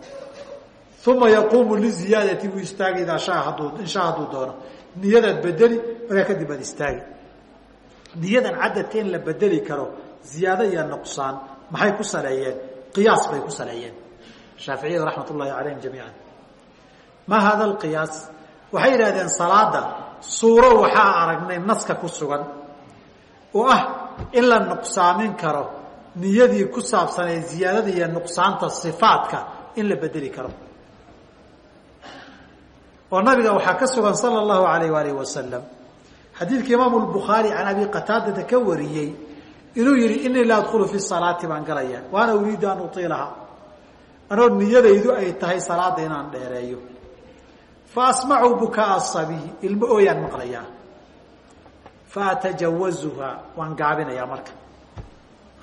S2: Uma yaquumu liziyaadati buu istaagay idaa shaa hadduu inshaa hadduu doono niyadaad bedeli markaa kadib aad istaagi. Niyadan cadadka in la bedeli karo ziyaado iyo nuqsaan maxay ku saleeyeen? Qiyaas bay ku saleeyeen. Shaaficiyadu raxmat ullahi calayhim jamiican. Ma hada alqiyaas waxay yidhahdeen salaada suuro waxaa aragnay naska ku sugan. Oo ah in la nuqsaamin karo niyadii ku saabsanee ziyaadada iyo nuqsaanta sifaadka in la bedeli karo oo nabiga waxaa ka sugan sala allahu alayh waalih wasalam xadiidka imaamu lbukhaari can abi qataadata ka wariyey inuu yihi inii la adkhulu fi salaati baan galaya waana uriidu an utiilaha anoo niyadaydu ay tahay salaada inaan dheereeyo. Fa asmacu bukaa sabiy ilmo ooyaan maqlayaa. Fa atajawazuha waan gaabinayaa marka.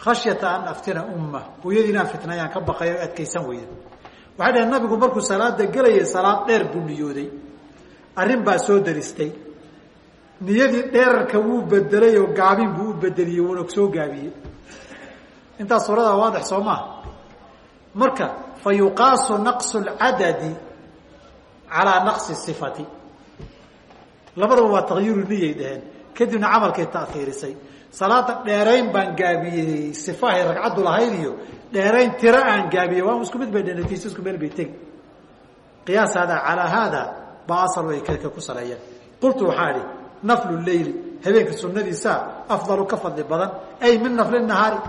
S2: Khashyata an aftina umma hooyadii inaan fitnayaan ka baqay o adkaysan weyda waxay dhaheen nabigu markuu salaada gelayay salaad dheer buu niyooday. Arrin baa soo daristay. Niyadii dheerarka wuu bedelay oo gaabin buu u bedeliyey wuuna soo gaabiyey. Intaas suurada waadix soo maha marka fa yuqaasu naqsu lcadadi calaa naqsi sifati. Labadaba waa takyiiru niyay dhaheen. Kadibna camalkay taiirisay salaada dheerayn baan gaabiyey sifahay ragcaddu lahayd iyo dheerayn tiro aan gaabiyey waa isku mid bay dhanatiisa isku meel bay tegi. Qiyaas hada calaa haada baa asal ay ka ku saleeyeen qultu waxaa idhi naflu leyli habeenka sunadiisa afdalu ka fadli badan ay min nafli nahaari.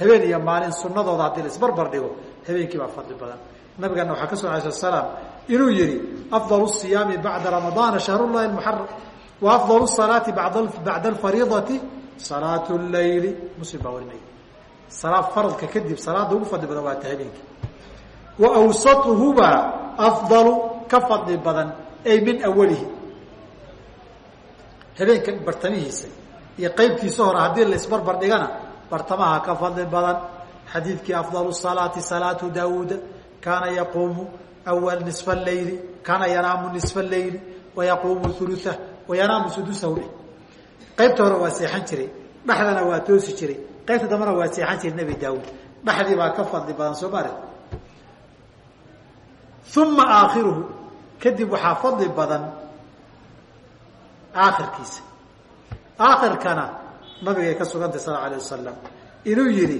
S2: Habeen iyo maalin sunadooda haddii la dhigo habeenkii baa fadli badan. Nabigana waxaa ka soo alay slat slaam inuu yihi afdal siyaami bacda ramadaana shahrullahi muxaram afdal salaati bacda alfariidati salaatu leyli muslim baa warinaya faradka kadib salaada ugu fadli badan waa ta habeenkii wa awsatuhuba afdalu ka fadli badan ay min awalihi habeenka bartamihiisa iyo qeybtiisa hore haddii la isbarbar dhigana bartamaha ka fadli badan xadiidkii afdal salaati salaatu daawuuda kaana yaquumu awal nisfa leyli kaana yanaamu nisfa leyli wayaquumu uluah wayanaamu sudusahu dheh qaybta hore waa seexan jiray dhexdana waa toosi jiray. Qaybta dambana waa seexan jiray nebi daawuud. Dhexdii baa ka fadli badan soo maarag uma aakhiruhu kadib waxaa fadli badan aakhirkiisa. Aakhirkana nabigay ka sugantay sal alay wasalam inuu yihi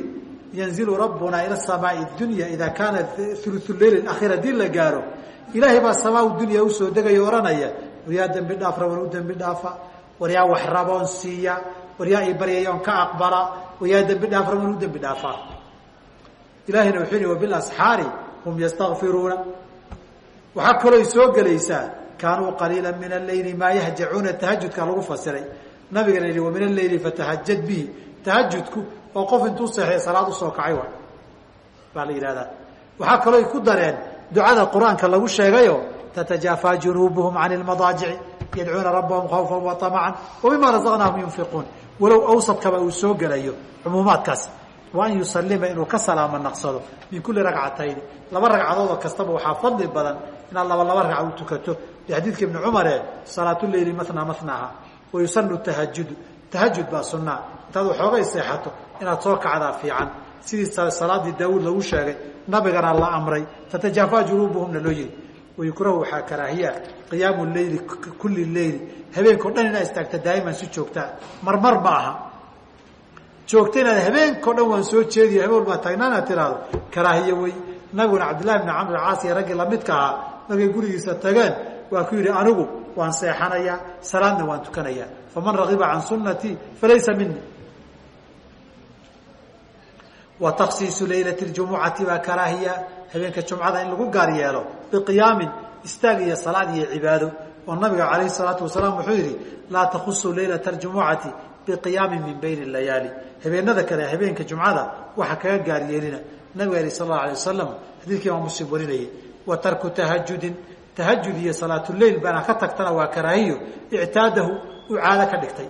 S2: yanzilu rabbuna ila samaai dunya ida kaana ulu leyl akhir haddii la gaaro ilaahay baa samaa dunya u soo degayo ohanaya waryaa dembi dhaaf raban u dembi dhaafa. Waryaa wax raboon siiya. Waryaa i baryayoon ka aqbala. Waryaa dembi dhaaf raban u dembi dhaafaa ilahayna wuxuu yihi wabilasxaari hum yastakfiruuna waxaa kalooy soo gelaysaa kaanuu qaliila min aleyli maa yahjacuuna. Tahajudka lagu fasiray. Nabigana yihi wa min aleyli fatahajad bihi. Tahajudku oo qof intuu seexday salaad u soo kacay wa baa la yidhahdaa waxaa kalooy ku dareen ducada qur'aanka lagu sheegayo tatajaafaa junuubuhum can lmadaajici yadcuuna rabbahum khawfa wa amacan wa mima razaqnaahum yunfiquun walow awsadkaba uu soo gelayo cumuumaadkaas. wa an yusalima inuu ka salaamo naqsado min kuli ragcatayn laba ragcadoodoo kastaba waxaa fadli badan inaad laba laba ragca u tukato. xadiidka ibni cumare salaatuleyli matna matnaha wa yusanu tahajudu tahajud baa sunaa intaad waxoogay seexato inaad soo kacdaa fiican sidii salaadii daawuud lagu sheegay nabigana la amray tatajaafaa junuubuhumna loo yihi wayukrahu waxaa karaahiya qiyaamu leyli kulli leyli habeenkao dhan inaad istaagta daa'iman si joogtaa marmar ma aha joogta inaad habeenkao dhan waan soo jeediyo habeen walbaa taagnaa inaad tiraahdo karaahiye wey nabiguna cabdillahi bni camr caas iyo raggii lamidka ahaa markay gurigiisa tageen waa ku yidhi anigu waan seexanayaa salaadna waan tukanayaa faman ragiba can sunnatii falaysa mini wa taksiisu leylati ljumucati baa karaahiya habeenka jumcada in lagu gaar yeelo biqiyaamin istaag iyo salaad iyo cibaado. Oo nabiga calayhi salaatu wasalaam wuxuu yidhi laa takusu leylata aljumucati biqiyaamin min bayni layaali. Habeenada kale habeenka jumcada waxa kaga gaar yeelina. Nabiga yihi sal allau alay wasalam xadiidkii imaam muslim warinayay wa tarku tahajudin tahajud iyo salaatuleyl baana ka tagtana waa karaahiyo. Ictaadahu u caado ka dhigtay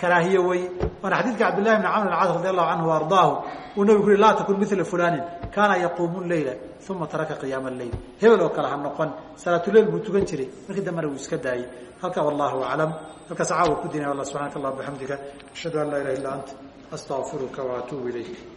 S2: karaahiye weye waana xadiidka cabdillahi bni camr cas radi allahu canhu ardaahu uu nabigu ui laa takun mila fulanin kaana yaquumu leyla uma taraka qiyaama leyl hebel oo kale ha noqon. Salaatuleyl buu tukan jiray. Markii dambena wuu iska daayey halka wallahu aclam. Halkaas caawa ku dinay allah subxaanaka allah bixamdika ashhadu an laa ilaha illa ant astaqfiruka waatuubu ilayk